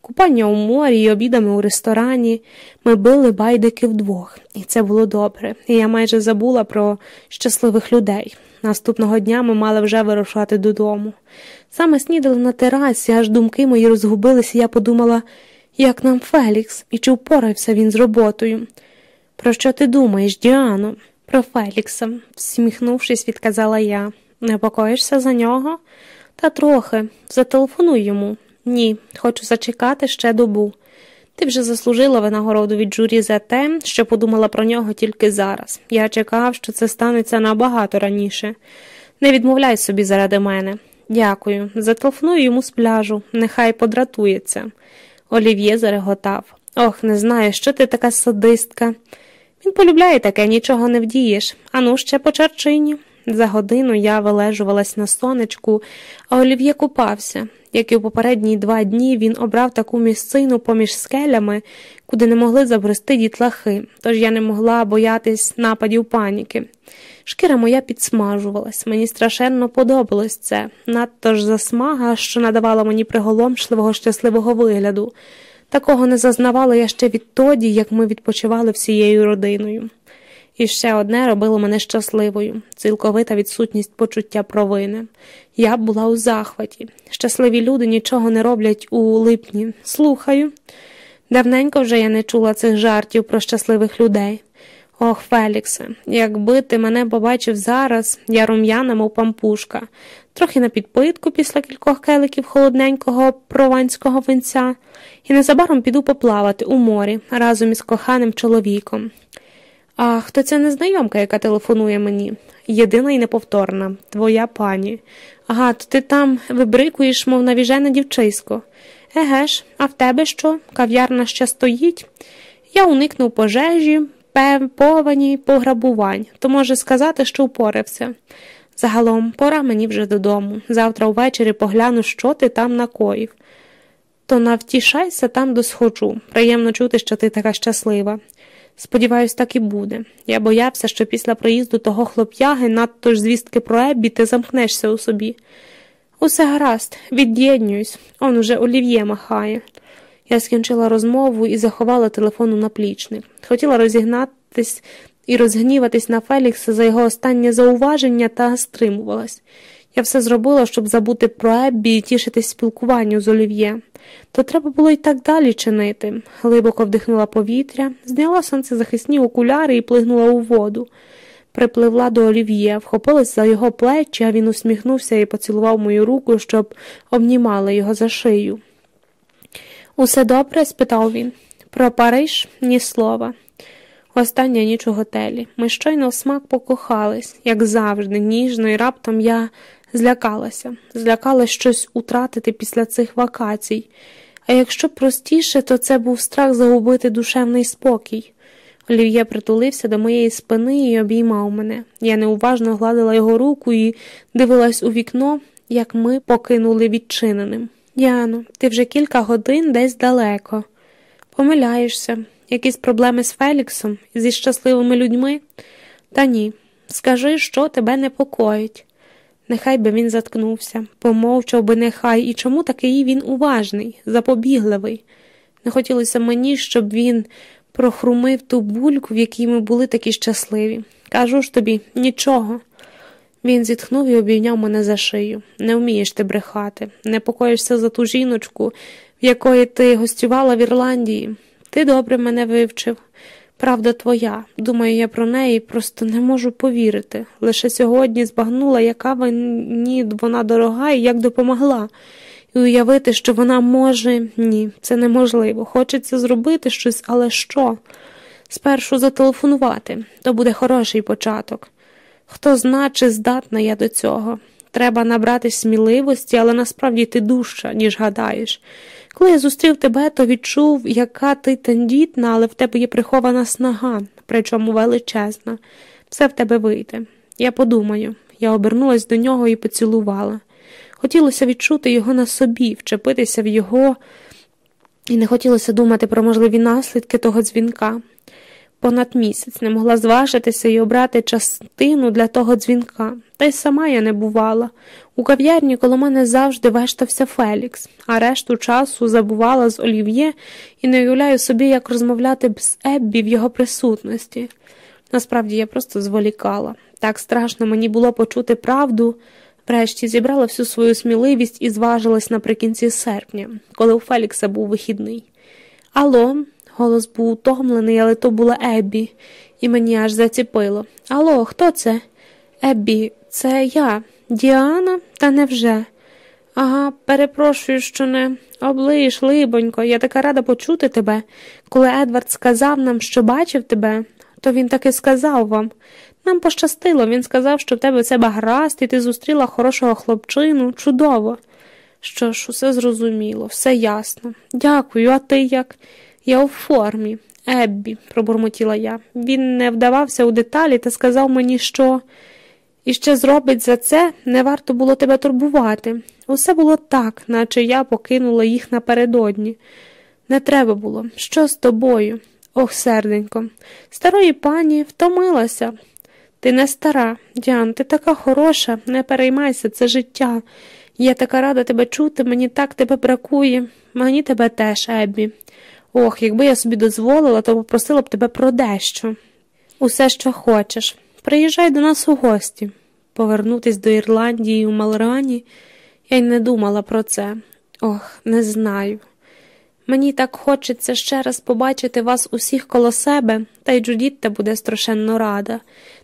Купання у морі і обідами у ресторані ми били байдики вдвох, і це було добре, і я майже забула про щасливих людей. Наступного дня ми мали вже вирушати додому. Саме снідали на терасі, аж думки мої розгубилися, я подумала, як нам Фелікс, і чи впорався він з роботою. Про що ти думаєш, Діано? Про Фелікса, всміхнувшись, відказала я. Непокоїшся за нього? Та трохи. Зателефонуй йому. Ні, хочу зачекати ще добу. Ти вже заслужила винагороду від журі за те, що подумала про нього тільки зараз. Я чекав, що це станеться набагато раніше. Не відмовляй собі заради мене. Дякую. Зателефоную йому з пляжу, нехай подратується. Олів'є зареготав. Ох, не знаю, що ти така садистка. Він полюбляє таке, нічого не вдієш. Ану, ще по чарчині. За годину я вилежувалась на сонечку, а Олів'є купався. Як і в попередні два дні він обрав таку місцину поміж скелями, куди не могли забрести дітлахи, тож я не могла боятись нападів паніки. Шкіра моя підсмажувалась, мені страшенно подобалось це, надто ж засмага, що надавала мені приголомшливого щасливого вигляду. Такого не зазнавала я ще відтоді, як ми відпочивали всією родиною. І ще одне робило мене щасливою цілковита відсутність почуття провини. Я була у захваті. Щасливі люди нічого не роблять у липні. Слухаю. Давненько вже я не чула цих жартів про щасливих людей. Ох, Феліксе, якби ти мене побачив зараз, я рум'яна, мов пампушка, трохи на підпитку після кількох келиків холодненького прованського винця, і незабаром піду поплавати у морі разом із коханим чоловіком. А хто ця незнайомка, яка телефонує мені? Єдина і неповторна, твоя пані. Ага, то ти там вибрикуєш, мов навіжене дівчисько. Еге ж, а в тебе що? Кав'ярна ще стоїть? Я уникнув пожежі, повені, пограбувань, то може сказати, що упорався. Загалом, пора мені вже додому. Завтра ввечері погляну, що ти там накоїв. То навтішайся там досхочу. Приємно чути, що ти така щаслива. Сподіваюсь, так і буде. Я боявся, що після проїзду того хлоп'яги, надто ж звістки про Еббі, ти замкнешся у собі. Усе гаразд, від'єднююсь, он уже олів'є махає. Я скінчила розмову і заховала телефон у наплічник. Хотіла розігнатись і розгніватись на Фелікса за його останнє зауваження та стримувалась. Я все зробила, щоб забути про Еббі і тішитись спілкуванню з Олів'є. То треба було й так далі чинити. Глибоко вдихнула повітря, зняла сонцезахисні окуляри і плигнула у воду. Припливла до Олів'є, вхопилась за його плечі, а він усміхнувся і поцілував мою руку, щоб обнімала його за шию. Усе добре? спитав він. Про Париж ні слова. Остання ніч у готелі. Ми щойно в смак покохались, як завжди, ніжно, і раптом я злякалася, злякалась щось утратити після цих вакацій. А якщо простіше, то це був страх загубити душевний спокій. Олів'є притулився до моєї спини і обіймав мене. Я неуважно гладила його руку і дивилась у вікно, як ми покинули відчиненим. Яно, ти вже кілька годин десь далеко. Помиляєшся, якісь проблеми з Феліксом, зі щасливими людьми? Та ні. Скажи, що тебе непокоїть. Нехай би він заткнувся, помовчав би нехай, і чому такий він уважний, запобігливий. Не хотілося мені, щоб він прохрумив ту бульку, в якій ми були такі щасливі. Кажу ж тобі, нічого. Він зітхнув і обійняв мене за шию. Не вмієш ти брехати, непокоїшся за ту жіночку, в якої ти гостювала в Ірландії. Ти добре мене вивчив. Правда твоя. Думаю я про неї, просто не можу повірити. Лише сьогодні збагнула, яка мені вона дорога і як допомогла. І уявити, що вона може ні, це неможливо. Хочеться зробити щось, але що? Спершу зателефонувати, то буде хороший початок. Хто зна, чи здатна я до цього. Треба набрати сміливості, але насправді ти дужча, ніж гадаєш. Коли я зустрів тебе, то відчув, яка ти тендітна, але в тебе є прихована снага, причому величезна. Все в тебе вийде. Я подумаю, я обернулась до нього і поцілувала. Хотілося відчути його на собі, вчепитися в його, і не хотілося думати про можливі наслідки того дзвінка. Понад місяць, не могла зважитися і обрати частину для того дзвінка. Та й сама я не бувала. У кав'ярні коло мене завжди вештався Фелікс, а решту часу забувала з Олів'є і не уявляю собі, як розмовляти з Еббі в його присутності. Насправді я просто зволікала. Так страшно мені було почути правду. Врешті зібрала всю свою сміливість і зважилась наприкінці серпня, коли у Фелікса був вихідний. Алло, голос був утомлений, але то була Еббі, і мені аж заціпило. Алло, хто це? Еббі, це я, Діана, та невже? Ага, перепрошую, що не облиш, либонько, я така рада почути тебе. Коли Едвард сказав нам, що бачив тебе, то він таки сказав вам. Нам пощастило, він сказав, що в тебе все гаразд, і ти зустріла хорошого хлопчину, чудово. Що ж, усе зрозуміло, все ясно. Дякую, а ти як? Я у формі. Еббі, пробурмотіла я. Він не вдавався у деталі та сказав мені, що і ще зробить за це, не варто було тебе турбувати. Усе було так, наче я покинула їх напередодні. Не треба було. Що з тобою? Ох, серденько, старої пані втомилася. Ти не стара, Діан, ти така хороша, не переймайся, це життя. Я така рада тебе чути, мені так тебе бракує, мені тебе теж, Еббі. Ох, якби я собі дозволила, то попросила б тебе про дещо. Усе, що хочеш. Приїжджай до нас у гості. Повернутись до Ірландії у Малрані, я й не думала про це. Ох, не знаю. Мені так хочеться ще раз побачити вас усіх коло себе, та й Джудітта буде страшенно рада.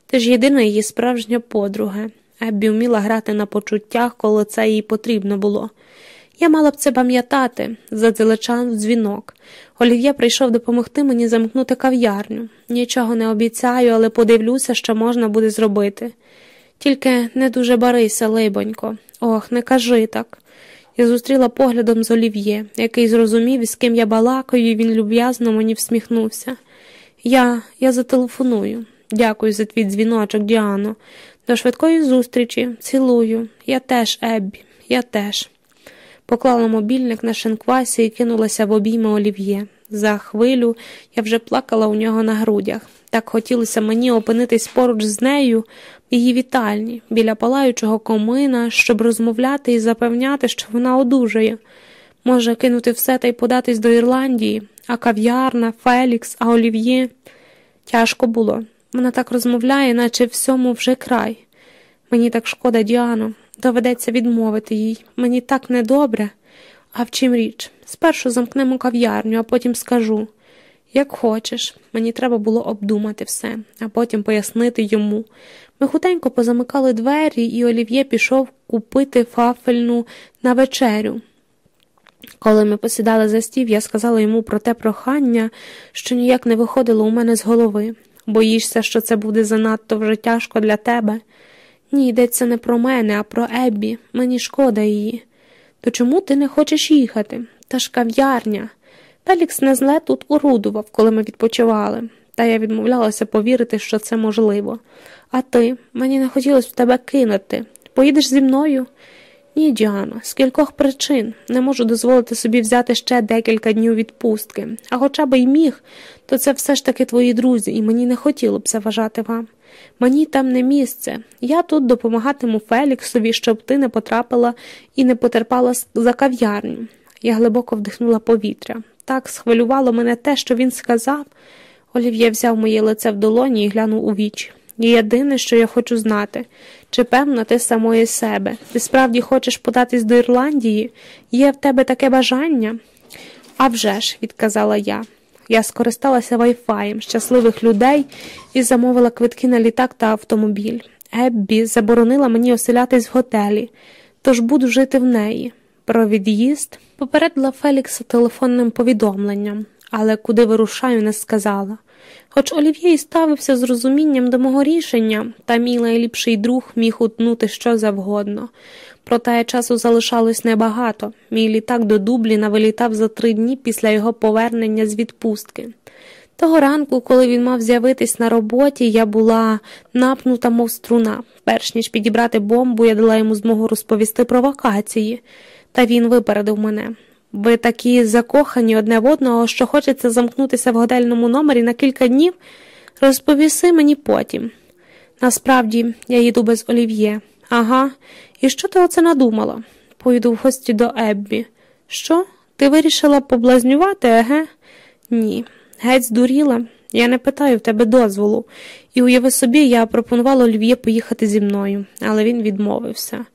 Ти ж єдина її справжня подруга. Еббі вміла грати на почуттях, коли це їй потрібно було. Я мала б це пам'ятати, задзелечан дзвінок. Олів'є прийшов допомогти мені замкнути кав'ярню. Нічого не обіцяю, але подивлюся, що можна буде зробити. Тільки не дуже барися, либонько. Ох, не кажи так. Я зустріла поглядом з Олів'є, який зрозумів, із ким я балакаю, і він люб'язно мені всміхнувся. Я я зателефоную. Дякую за твій дзвіночок, Діано. До швидкої зустрічі, цілую. Я теж, Еббі, я теж. Поклала мобільник на шинквасі і кинулася в обійми Олів'є. За хвилю я вже плакала у нього на грудях. Так хотілося мені опинитись поруч з нею в її вітальні, біля палаючого комина, щоб розмовляти і запевняти, що вона одужає. Може, кинути все та й податись до Ірландії, а кав'ярна, Фелікс, а Олів'є. Тяжко було. Вона так розмовляє, наче всьому вже край. Мені так шкода, Діано, доведеться відмовити їй. Мені так недобре. А в чим річ? Спершу замкнемо кав'ярню, а потім скажу. Як хочеш, мені треба було обдумати все, а потім пояснити йому. Ми хутенько позамикали двері, і Олів'є пішов купити фафельну на вечерю. Коли ми посідали за стів, я сказала йому про те прохання, що ніяк не виходило у мене з голови. Боїшся, що це буде занадто вже тяжко для тебе? Ні, йдеться не про мене, а про Еббі. Мені шкода її. То чому ти не хочеш їхати? Та ж кав'ярня. Фелікс не зле тут орудував, коли ми відпочивали, та я відмовлялася повірити, що це можливо. А ти, мені не хотілося в тебе кинути. Поїдеш зі мною? Ні, Діано, з кількох причин не можу дозволити собі взяти ще декілька днів відпустки, а хоча б й міг, то це все ж таки твої друзі, і мені не хотіло б заважати вам. Мені там не місце. Я тут допомагатиму Феліксові, щоб ти не потрапила і не потерпала за кав'ярню. Я глибоко вдихнула повітря. Так схвилювало мене те, що він сказав. Олів'є взяв моє лице в долоні і глянув у вічі. Єдине, що я хочу знати, чи певна ти самої себе? Ти справді хочеш податись до Ірландії? Є в тебе таке бажання? «А вже ж», – відказала я. Я скористалася вайфаєм щасливих людей і замовила квитки на літак та автомобіль. Еббі заборонила мені оселятись в готелі, тож буду жити в неї. Про від'їзд попередила Фелікса телефонним повідомленням, але куди вирушаю, не сказала. Хоч Олів'є й ставився з розумінням до мого рішення, та мій найліпший друг міг утнути що завгодно. Проте часу залишалось небагато. Мій літак до Дубліна вилітав за три дні після його повернення з відпустки. Того ранку, коли він мав з'явитись на роботі, я була напнута, мов струна. Перш ніж підібрати бомбу, я дала йому змогу розповісти про вакації, та він випередив мене. Ви такі закохані одне в одного, що хочеться замкнутися в готельному номері на кілька днів, розповіси мені потім. Насправді, я їду без олів'є. Ага, і що ти оце надумала? Поїду в гості до Еббі. Що? Ти вирішила поблазнювати, еге? Ні. Геть здуріла. Я не питаю в тебе дозволу, і уяви собі, я пропонувала Олів'є поїхати зі мною, але він відмовився.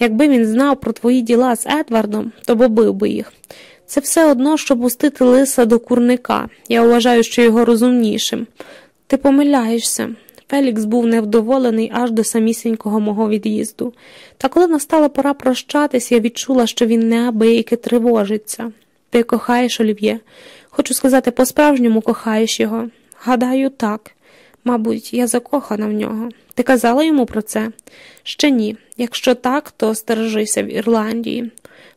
Якби він знав про твої діла з Едвардом, то побив би їх. Це все одно, щоб пустити лиса до курника. Я вважаю, що його розумнішим. Ти помиляєшся. Фелікс був невдоволений аж до самісінького мого від'їзду. Та коли настала пора прощатись, я відчула, що він неабияки тривожиться. Ти кохаєш Олів'є? Хочу сказати, по-справжньому кохаєш його. Гадаю, так. Мабуть, я закохана в нього. Ти казала йому про це? Ще ні. Якщо так, то стережися в Ірландії.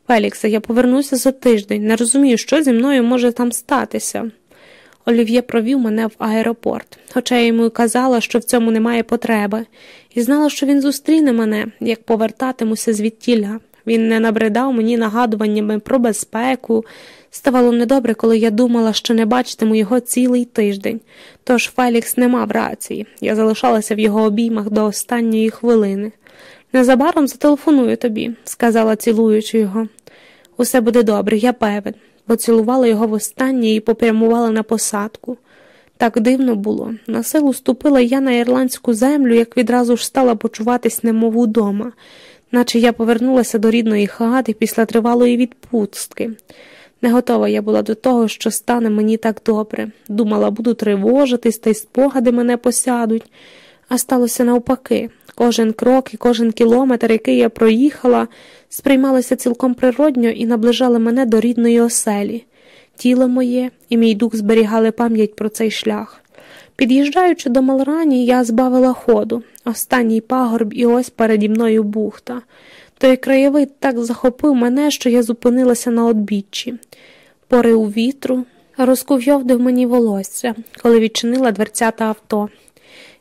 Феліксе, я повернуся за тиждень, не розумію, що зі мною може там статися. Олів'є провів мене в аеропорт, хоча я йому й казала, що в цьому немає потреби, і знала, що він зустріне мене, як повертатимуся звідтіля. Він не набридав мені нагадуваннями про безпеку. Ставало недобре, коли я думала, що не бачитиму його цілий тиждень. Тож Фелікс не мав рації. Я залишалася в його обіймах до останньої хвилини. Незабаром зателефоную тобі, сказала, цілуючи його. Усе буде добре, я певен. Поцілувала його востаннє і попрямувала на посадку. Так дивно було. На силу ступила я на ірландську землю, як відразу ж стала почуватись немов удома, наче я повернулася до рідної хати після тривалої відпустки. Не готова я була до того, що стане мені так добре. Думала, буду тривожитись, та й спогади мене посядуть. А сталося навпаки. Кожен крок і кожен кілометр, який я проїхала, сприймалися цілком природньо і наближали мене до рідної оселі. Тіло моє і мій дух зберігали пам'ять про цей шлях. Під'їжджаючи до Малрані, я збавила ходу, останній пагорб і ось переді мною бухта. Той краєвид так захопив мене, що я зупинилася на одбіччі. Порив вітру, розкув'йовдив мені волосся, коли відчинила дверцята авто.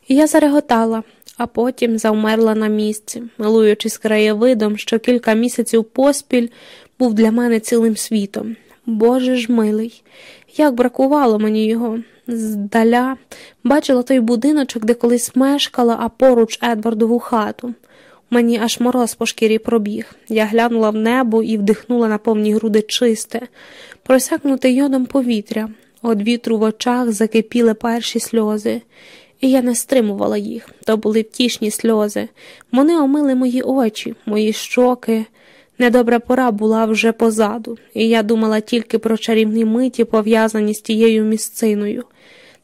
Я зареготала, а потім завмерла на місці, милуючись краєвидом, що кілька місяців поспіль був для мене цілим світом. Боже ж милий, як бракувало мені його. Здаля бачила той будиночок, де колись мешкала, а поруч Едвардову хату. Мені аж мороз по шкірі пробіг. Я глянула в небо і вдихнула на повні груди чисте, просякнуте йодом повітря. Од вітру в очах закипіли перші сльози, і я не стримувала їх. То були втішні сльози. Вони омили мої очі, мої щоки. Недобра пора була вже позаду, і я думала тільки про чарівні миті, пов'язані з тією місциною.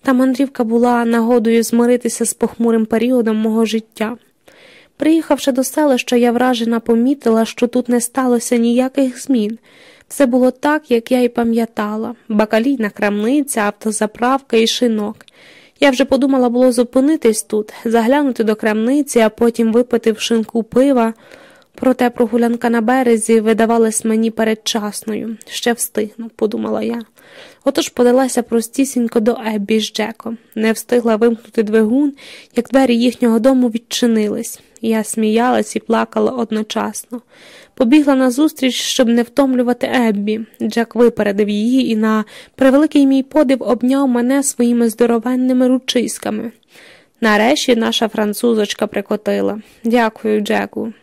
Та мандрівка була нагодою змиритися з похмурим періодом мого життя. Приїхавши до селища, я вражена помітила, що тут не сталося ніяких змін. Все було так, як я й пам'ятала бакалійна крамниця, автозаправка і шинок. Я вже подумала було зупинитись тут, заглянути до крамниці, а потім випити в шинку пива. Проте прогулянка на березі видавалась мені передчасною, ще встигну, подумала я. Отож подалася простісінько до Еббі з Джеком, не встигла вимкнути двигун, як двері їхнього дому відчинились. Я сміялась і плакала одночасно. Побігла назустріч, щоб не втомлювати Еббі. Джек випередив її і на превеликий мій подив обняв мене своїми здоровенними ручиськами. Нарешті наша французочка прикотила. Дякую, Джеку.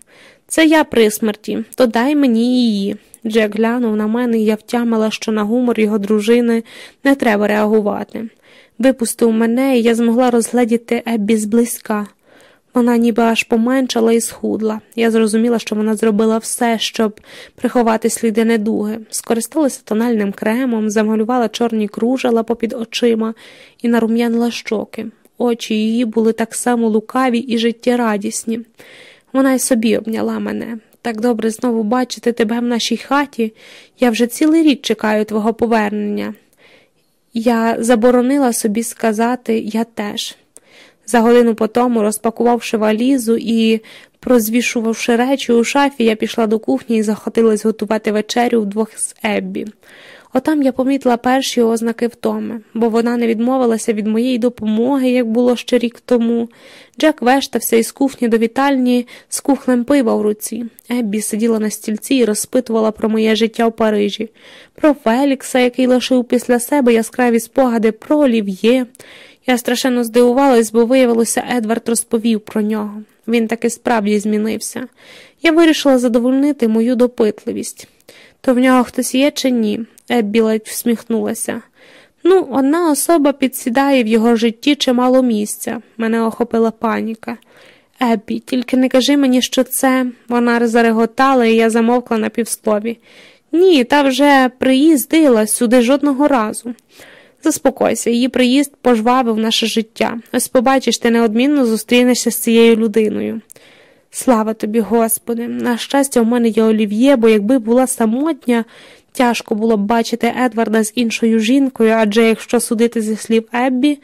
Це я при смерті, то дай мені її. Джек глянув на мене, і я втямила, що на гумор його дружини не треба реагувати. Випустив мене, і я змогла розгледіти Еббі зблизька. Вона ніби аж поменшала і схудла. Я зрозуміла, що вона зробила все, щоб приховати сліди недуги, скористалася тональним кремом, замалювала чорні кружала попід очима і нарум'янила щоки. Очі її були так само лукаві і життєрадісні. Вона й собі обняла мене. Так добре знову бачити тебе в нашій хаті. Я вже цілий рік чекаю твого повернення. Я заборонила собі сказати я теж. За годину по тому, розпакувавши валізу і Прозвішувавши речі у шафі, я пішла до кухні і захотілась готувати вечерю вдвох з Еббі. Отам я помітила перші ознаки втоми, бо вона не відмовилася від моєї допомоги, як було ще рік тому. Джек вештався із кухні до вітальні з кухлем пива в руці. Еббі сиділа на стільці і розпитувала про моє життя в Парижі, про Фелікса, який лишив після себе яскраві спогади про олів'є. Я страшенно здивувалась, бо виявилося, Едвард розповів про нього. Він таки справді змінився. Я вирішила задовольнити мою допитливість. То в нього хтось є чи ні? Еббі ледь всміхнулася. Ну, одна особа підсідає в його житті чимало місця. Мене охопила паніка. Еббі, тільки не кажи мені, що це. Вона зареготала, і я замовкла на півслові. Ні, та вже приїздила сюди жодного разу. Заспокойся, її приїзд пожвавив наше життя. Ось побачиш, ти неодмінно зустрінешся з цією людиною. Слава тобі, Господи, на щастя, у мене є олів'є, бо якби була самотня, тяжко було б бачити Едварда з іншою жінкою, адже якщо судити зі слів Еббі,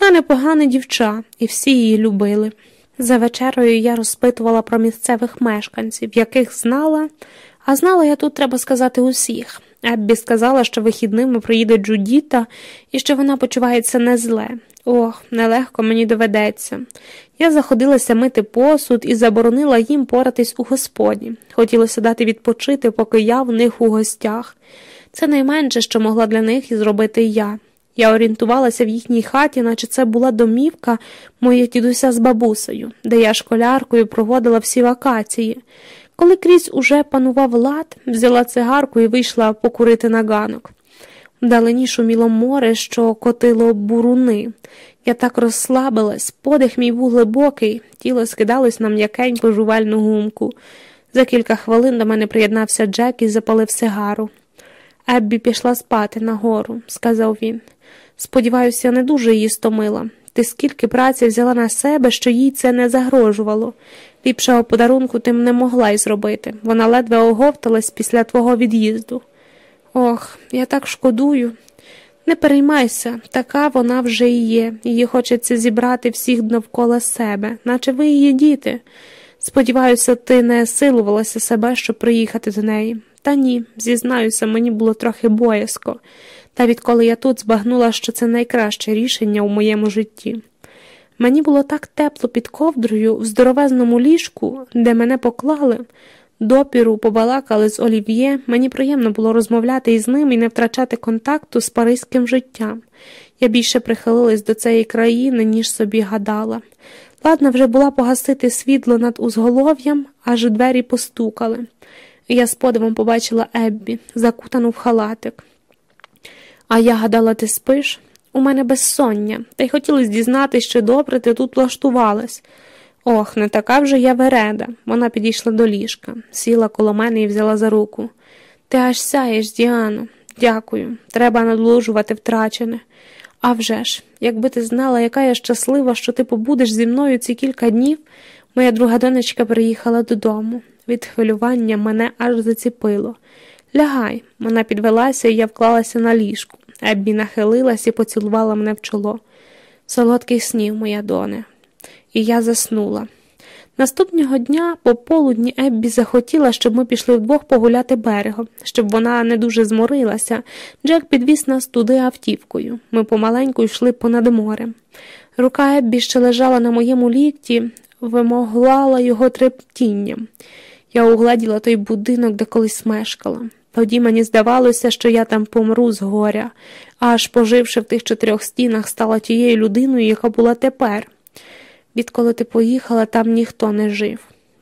вона непогана дівча, і всі її любили. За вечерою я розпитувала про місцевих мешканців, яких знала, а знала я тут, треба сказати, усіх. Еббі сказала, що вихідними приїде Джудіта і що вона почувається не зле. Ох, нелегко мені доведеться. Я заходилася мити посуд і заборонила їм поратись у господі. Хотілося дати відпочити, поки я в них у гостях. Це найменше, що могла для них і зробити я. Я орієнтувалася в їхній хаті, наче це була домівка моєї дідуся з бабусею, де я школяркою проводила всі вакації. Коли крізь уже панував лад, взяла цигарку і вийшла покурити на ганок. Вдалині шуміло море, що котило буруни. Я так розслабилась, подих мій був глибокий, тіло скидалось на м'якеньку жувальну гумку. За кілька хвилин до мене приєднався Джек і запалив сигару. Еббі пішла спати нагору, сказав він. Сподіваюся, не дуже її стомила. Ти скільки праці взяла на себе, що їй це не загрожувало. Ліпшого подарунку ти не могла й зробити. Вона ледве оговталась після твого від'їзду. Ох, я так шкодую. Не переймайся, така вона вже і є. Її хочеться зібрати всіх навколо себе, наче ви її діти. Сподіваюся, ти не силувалася себе, щоб приїхати до неї. Та ні, зізнаюся, мені було трохи боязко. Та відколи я тут збагнула, що це найкраще рішення у моєму житті. Мені було так тепло під ковдрою в здоровезному ліжку, де мене поклали. Допіру побалакали з Олів'є, мені приємно було розмовляти із ним і не втрачати контакту з паризьким життям. Я більше прихилилась до цієї країни, ніж собі гадала. Ладна вже була погасити світло над узголов'ям, аж двері постукали. Я з подивом побачила Еббі, закутану в халатик. А я гадала, ти спиш? У мене безсоння, та й хотілося дізнатися, що добре ти тут влаштувалась. Ох, не така вже я вереда. Вона підійшла до ліжка, сіла коло мене і взяла за руку. Ти аж сяєш, Діано. Дякую. Треба надлужувати втрачене. А вже ж, якби ти знала, яка я щаслива, що ти побудеш зі мною ці кілька днів, моя друга донечка приїхала додому. Від хвилювання мене аж заціпило. Лягай, вона підвелася, і я вклалася на ліжку. Еббі нахилилась і поцілувала мене в чоло. Солодкий снів, моя доне. І я заснула. Наступного дня по полудні Еббі захотіла, щоб ми пішли вдвох погуляти берегом, щоб вона не дуже зморилася. Джек підвіз нас туди автівкою. Ми помаленьку йшли понад морем. Рука Еббі ще лежала на моєму лікті, вимоглала його трептінням. Я угладіла той будинок, де колись мешкала. Тоді мені здавалося, що я там помру з горя, аж поживши в тих чотирьох стінах, стала тією людиною, яка була тепер. Відколи ти поїхала, там ніхто не жив.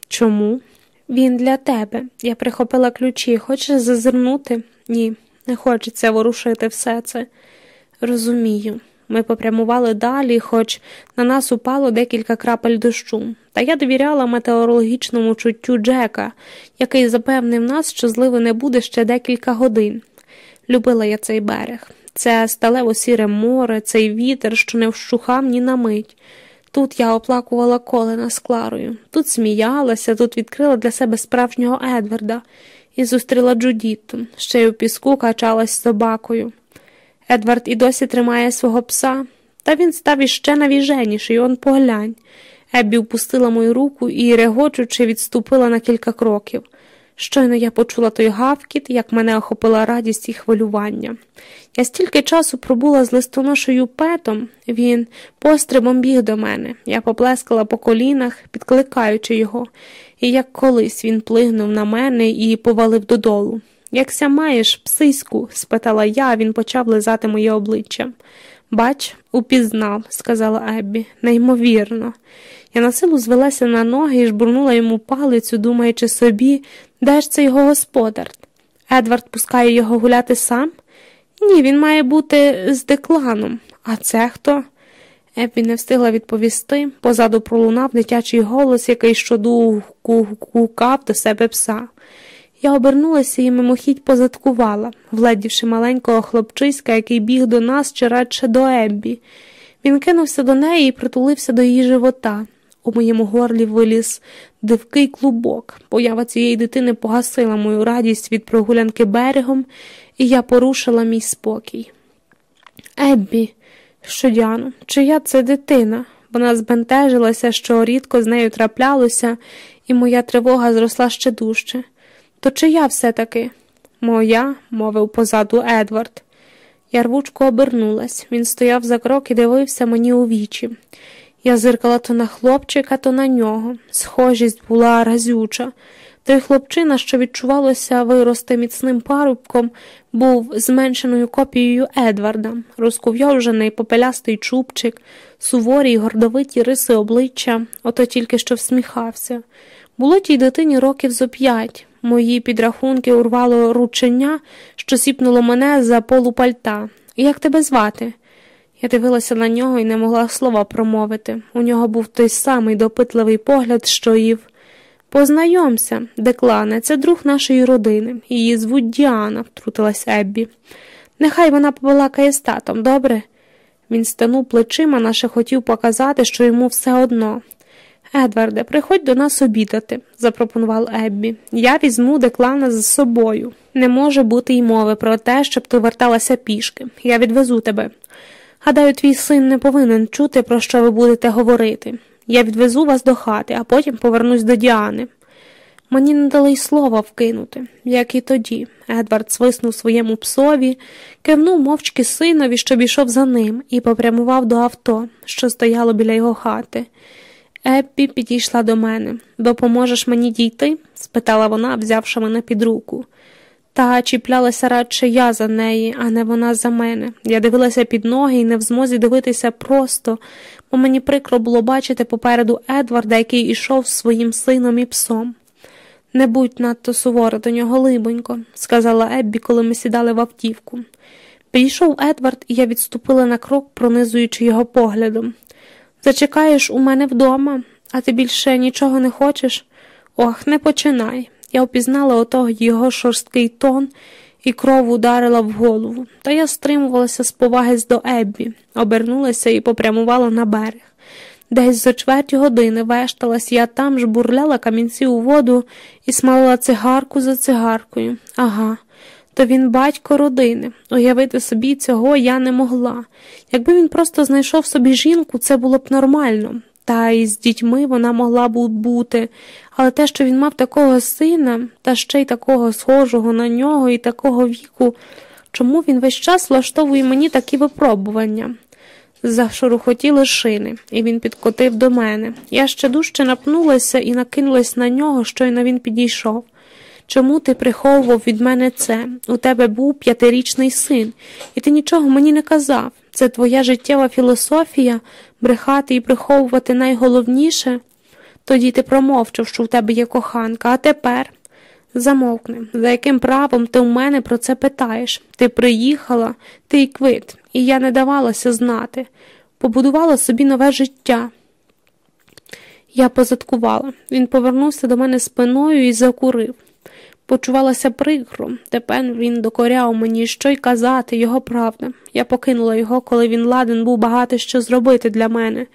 Чому? Він для тебе. Я прихопила ключі. Хочеш зазирнути? Ні, не хочеться ворушити все це. Розумію. Ми попрямували далі, хоч на нас упало декілька крапель дощу, та я довіряла метеорологічному чуттю Джека, який запевнив нас, що зливи не буде ще декілька годин. Любила я цей берег, це сталево сіре море, цей вітер, що не вщухав ні на мить. Тут я оплакувала колена з Кларою, тут сміялася, тут відкрила для себе справжнього Едварда і зустріла Джудітту, ще й у піску качалась собакою. Едвард і досі тримає свого пса, та він став іще навіженіший, он поглянь. Еббі впустила мою руку і, регочучи, відступила на кілька кроків. Щойно я почула той гавкіт, як мене охопила радість і хвилювання. Я стільки часу пробула з листоношою петом, він пострибом біг до мене. Я поплескала по колінах, підкликаючи його, і як колись він плигнув на мене і повалив додолу. Якся маєш, псиську? спитала я, він почав лизати моє обличчя. Бач, упізнав, сказала Еббі, неймовірно. Я на силу звелася на ноги і жбурнула йому палицю, думаючи собі, де ж це його господар? Едвард пускає його гуляти сам? Ні, він має бути з декланом. А це хто? Еббі не встигла відповісти. Позаду пролунав дитячий голос, який щоду гукав до себе пса. Я обернулася і мимохідь позадкувала, владівши маленького хлопчиська, який біг до нас чи радше до Еббі. Він кинувся до неї і притулився до її живота. У моєму горлі виліз дивкий клубок. Поява цієї дитини погасила мою радість від прогулянки берегом, і я порушила мій спокій. Еббі, щодяну, чия це дитина? Вона збентежилася, що рідко з нею траплялося, і моя тривога зросла ще дужче. То чия все таки? Моя, мовив позаду Едвард. Я рвучко обернулась. Він стояв за крок і дивився мені у вічі. Я зиркала то на хлопчика, то на нього. Схожість була разюча. Той хлопчина, що відчувалося вирости міцним парубком, був зменшеною копією Едварда, розкув'яжений попелястий чубчик, суворі й гордовиті риси обличчя, ото тільки що всміхався. Було тій дитині років зо п'ять. Мої підрахунки урвало ручення, що сіпнуло мене за полу пальта. Як тебе звати? Я дивилася на нього і не могла слова промовити. У нього був той самий допитливий погляд, що і в Познайомся, Деклане, це друг нашої родини. Її звуть Діана, втрутилась Еббі. Нехай вона побалакає з татом, добре? Він стенув плечима, наше хотів показати, що йому все одно. Едварде, приходь до нас обідати, запропонував Еббі. Я візьму деклана з собою. Не може бути й мови про те, щоб ти верталася пішки. Я відвезу тебе. Гадаю, твій син не повинен чути, про що ви будете говорити. Я відвезу вас до хати, а потім повернусь до Діани. Мені не дали й слова вкинути, як і тоді. Едвард свиснув своєму псові, кивнув мовчки синові, що ішов за ним, і попрямував до авто, що стояло біля його хати. Еппі підійшла до мене. Допоможеш мені дійти? спитала вона, взявши мене під руку. Та чіплялася радше я за неї, а не вона за мене. Я дивилася під ноги і не в змозі дивитися просто, бо мені прикро було бачити попереду Едварда, який ішов з своїм сином і псом. Не будь надто суворо до нього, либонько, сказала Еббі, коли ми сідали в автівку. Підійшов Едвард, і я відступила на крок, пронизуючи його поглядом. Зачекаєш у мене вдома, а ти більше нічого не хочеш? Ох, не починай. Я впізнала ото його шорсткий тон і кров ударила в голову, та я стримувалася з поваги до Еббі, обернулася і попрямувала на берег. Десь за чверть години вешталась, я там ж бурляла камінці у воду і смалила цигарку за цигаркою. Ага, то він батько родини. Уявити собі цього я не могла. Якби він просто знайшов собі жінку, це було б нормально. Та й з дітьми вона могла б бути, але те, що він мав такого сина, та ще й такого схожого на нього і такого віку, чому він весь час влаштовує мені такі випробування? Зашурухотіли шини, і він підкотив до мене. Я ще дужче напнулася і накинулась на нього, щойно він підійшов. Чому ти приховував від мене це? У тебе був п'ятирічний син, і ти нічого мені не казав. Це твоя життєва філософія брехати і приховувати найголовніше. Тоді ти промовчав, що в тебе є коханка, а тепер замовкни, за яким правом ти у мене про це питаєш? Ти приїхала, ти й квит, і я не давалася знати, побудувала собі нове життя. Я позадкувала. Він повернувся до мене спиною і закурив. Почувалася прикро, тепер він докоряв мені, що й казати, його правда. Я покинула його, коли він ладен був багато що зробити для мене,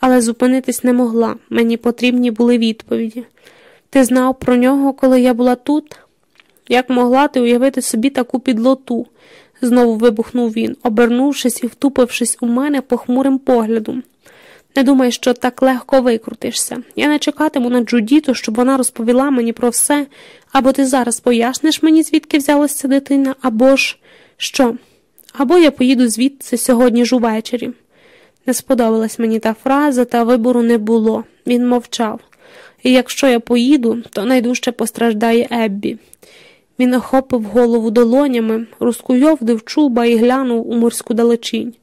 але зупинитись не могла. Мені потрібні були відповіді. Ти знав про нього, коли я була тут? Як могла ти уявити собі таку підлоту? знову вибухнув він, обернувшись і втупившись у мене похмурим поглядом. Не думай, що так легко викрутишся. Я не чекатиму на Джудіту, щоб вона розповіла мені про все, або ти зараз поясниш мені, звідки взялася дитина, або ж що? Або я поїду звідси сьогодні ж увечері. Не сподобалась мені та фраза, та вибору не було. Він мовчав. І якщо я поїду, то найдужче постраждає Еббі. Він охопив голову долонями, розкуйовдив чуба і глянув у морську далечінь.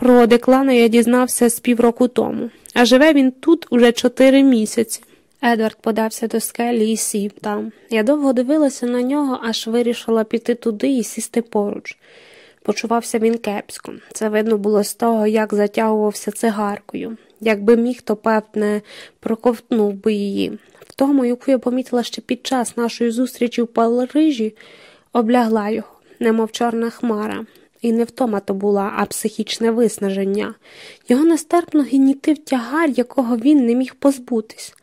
Про деклана я дізнався з півроку тому, а живе він тут уже чотири місяці. Едвард подався до скелі і сів там. Я довго дивилася на нього, аж вирішила піти туди і сісти поруч. Почувався він кепсько. Це видно було з того, як затягувався цигаркою. Якби міг, то певне проковтнув би її. В тому, яку я помітила ще під час нашої зустрічі в Парижі, облягла його, немов чорна хмара. І не втома то була, а психічне виснаження. Його нестерпно гнітив тягар, якого він не міг позбутись.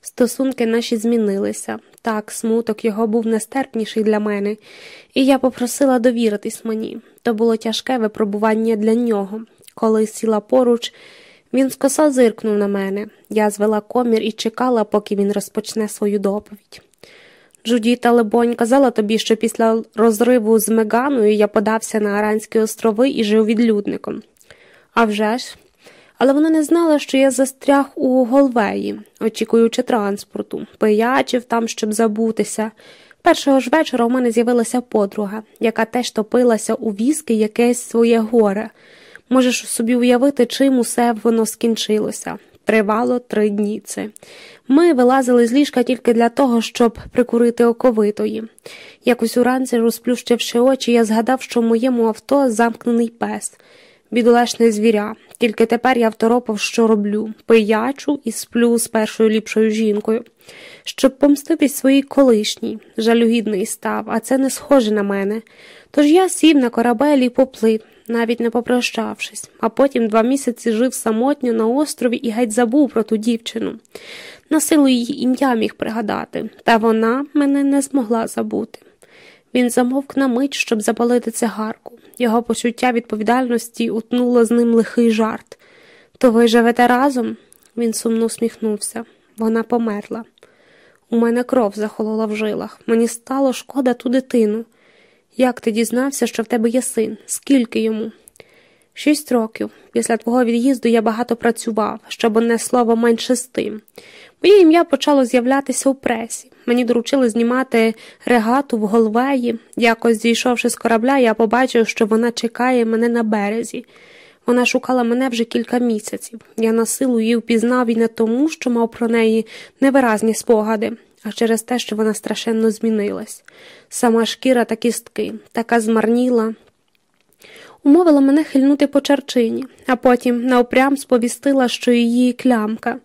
Стосунки наші змінилися. Так, смуток його був нестерпніший для мене, і я попросила довіритись мені. То було тяжке випробування для нього. Коли сіла поруч, він скоса зиркнув на мене. Я звела комір і чекала, поки він розпочне свою доповідь. Джудіта, лебонь, казала тобі, що після розриву з Меганою я подався на Аранські острови і жив відлюдником. А вже ж, але вона не знала, що я застряг у Голвеї, очікуючи транспорту, пиячив там, щоб забутися. Першого ж вечора у мене з'явилася подруга, яка теж топилася у віски якесь своє горе. Можеш собі уявити, чим усе воно скінчилося. Тривало три дні це. Ми вилазили з ліжка тільки для того, щоб прикурити оковитої. Якось уранці, розплющивши очі, я згадав, що в моєму авто замкнений пес, бідолашне звіря. Тільки тепер я второпав, що роблю пиячу і сплю з першою ліпшою жінкою, щоб помститись своїй колишній, жалюгідний став, а це не схоже на мене. Тож я сів на корабель і поплив, навіть не попрощавшись, а потім два місяці жив самотньо на острові і геть забув про ту дівчину. На силу її ім'я міг пригадати, та вона мене не змогла забути. Він замовк на мить, щоб запалити цигарку. Його почуття відповідальності утнуло з ним лихий жарт. То ви живете разом? Він сумно усміхнувся. Вона померла. У мене кров захолола в жилах. Мені стало шкода ту дитину. Як ти дізнався, що в тебе є син? Скільки йому? Шість років. Після твого від'їзду я багато працював, щоб одне слово менше з тим. Моє ім'я почало з'являтися у пресі. Мені доручили знімати регату в Голвеї. Якось зійшовши з корабля, я побачив, що вона чекає мене на березі. Вона шукала мене вже кілька місяців. Я на силу її впізнав і не тому, що мав про неї невиразні спогади, а через те, що вона страшенно змінилась. Сама шкіра та кістки, така змарніла. Умовила мене хильнути по чарчині, а потім наопрям сповістила, що її клямка.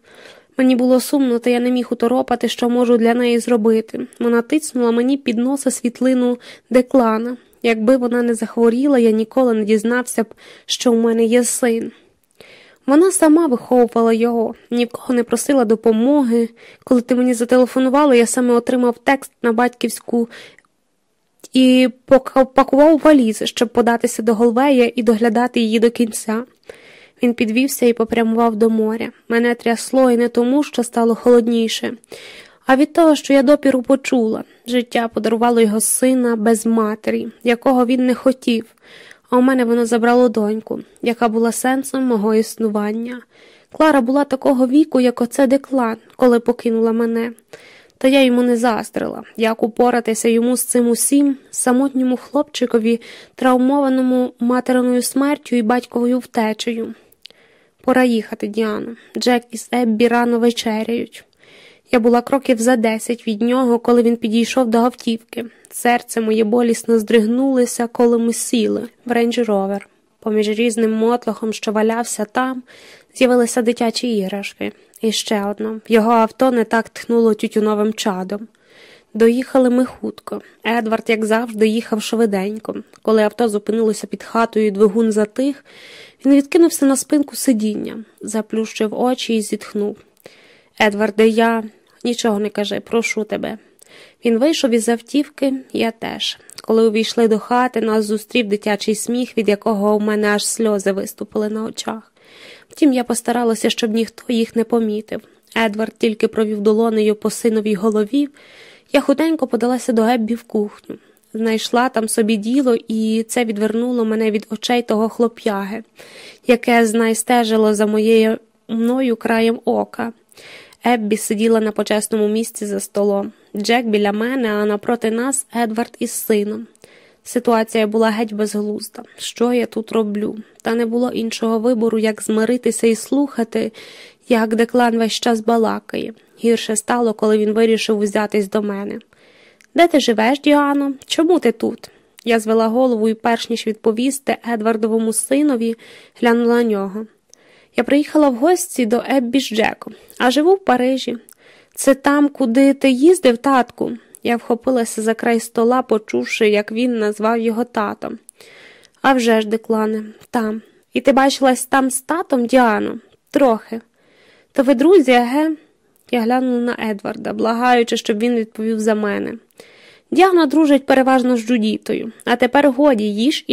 Мені було сумно, та я не міг уторопати, що можу для неї зробити. Вона тиснула мені під носа світлину деклана. Якби вона не захворіла, я ніколи не дізнався б, що у мене є син. Вона сама виховувала його, ні в кого не просила допомоги. Коли ти мені зателефонувала, я саме отримав текст на батьківську і пакував валізи, щоб податися до Голвея і доглядати її до кінця. Він підвівся і попрямував до моря. Мене трясло і не тому, що стало холодніше, а від того, що я допіру почула. Життя подарувало його сина без матері, якого він не хотів, а у мене воно забрало доньку, яка була сенсом мого існування. Клара була такого віку, як оце деклан, коли покинула мене. Та я йому не заздрила, як упоратися йому з цим усім, самотньому хлопчикові, травмованому материною смертю і батьковою втечею. Пора їхати, Діано. Джек із Еббі рано вечеряють. Я була кроків за десять від нього, коли він підійшов до автівки. Серце моє болісно здригнулося, коли ми сіли в рейндж ровер. Поміж різним мотлохом, що валявся там, з'явилися дитячі іграшки. І ще одно його авто не так тхнуло тютюновим чадом. Доїхали ми хутко. Едвард, як завжди, їхав швиденько. Коли авто зупинилося під хатою двигун затих, він відкинувся на спинку сидіння, заплющив очі і зітхнув. Едварде, я нічого не кажи, прошу тебе. Він вийшов із автівки, я теж. Коли увійшли до хати, нас зустрів дитячий сміх, від якого у мене аж сльози виступили на очах. Втім, я постаралася, щоб ніхто їх не помітив. Едвард тільки провів долонею по синовій голові. Я худенько подалася до Еббі в кухню. Знайшла там собі діло, і це відвернуло мене від очей того хлоп'яги, яке знайстежило за моєю мною краєм ока. Еббі сиділа на почесному місці за столом. Джек біля мене, а напроти нас Едвард із сином. Ситуація була геть безглузда. Що я тут роблю? Та не було іншого вибору, як змиритися і слухати, як деклан весь час балакає. Гірше стало, коли він вирішив узятись до мене. Де ти живеш, Діано? Чому ти тут? Я звела голову і, перш ніж відповісти Едвардовому синові, глянула на нього. Я приїхала в гості до Еббі з Джеком, а живу в Парижі. Це там, куди ти їздив, татку. Я вхопилася за край стола, почувши, як він назвав його татом. «А вже ж, Деклане, там. І ти бачилась там з татом, Діано? Трохи. То ви друзі, еге? Я глянула на Едварда, благаючи, щоб він відповів за мене. Діана дружить переважно з Джудітою, а тепер годі їж і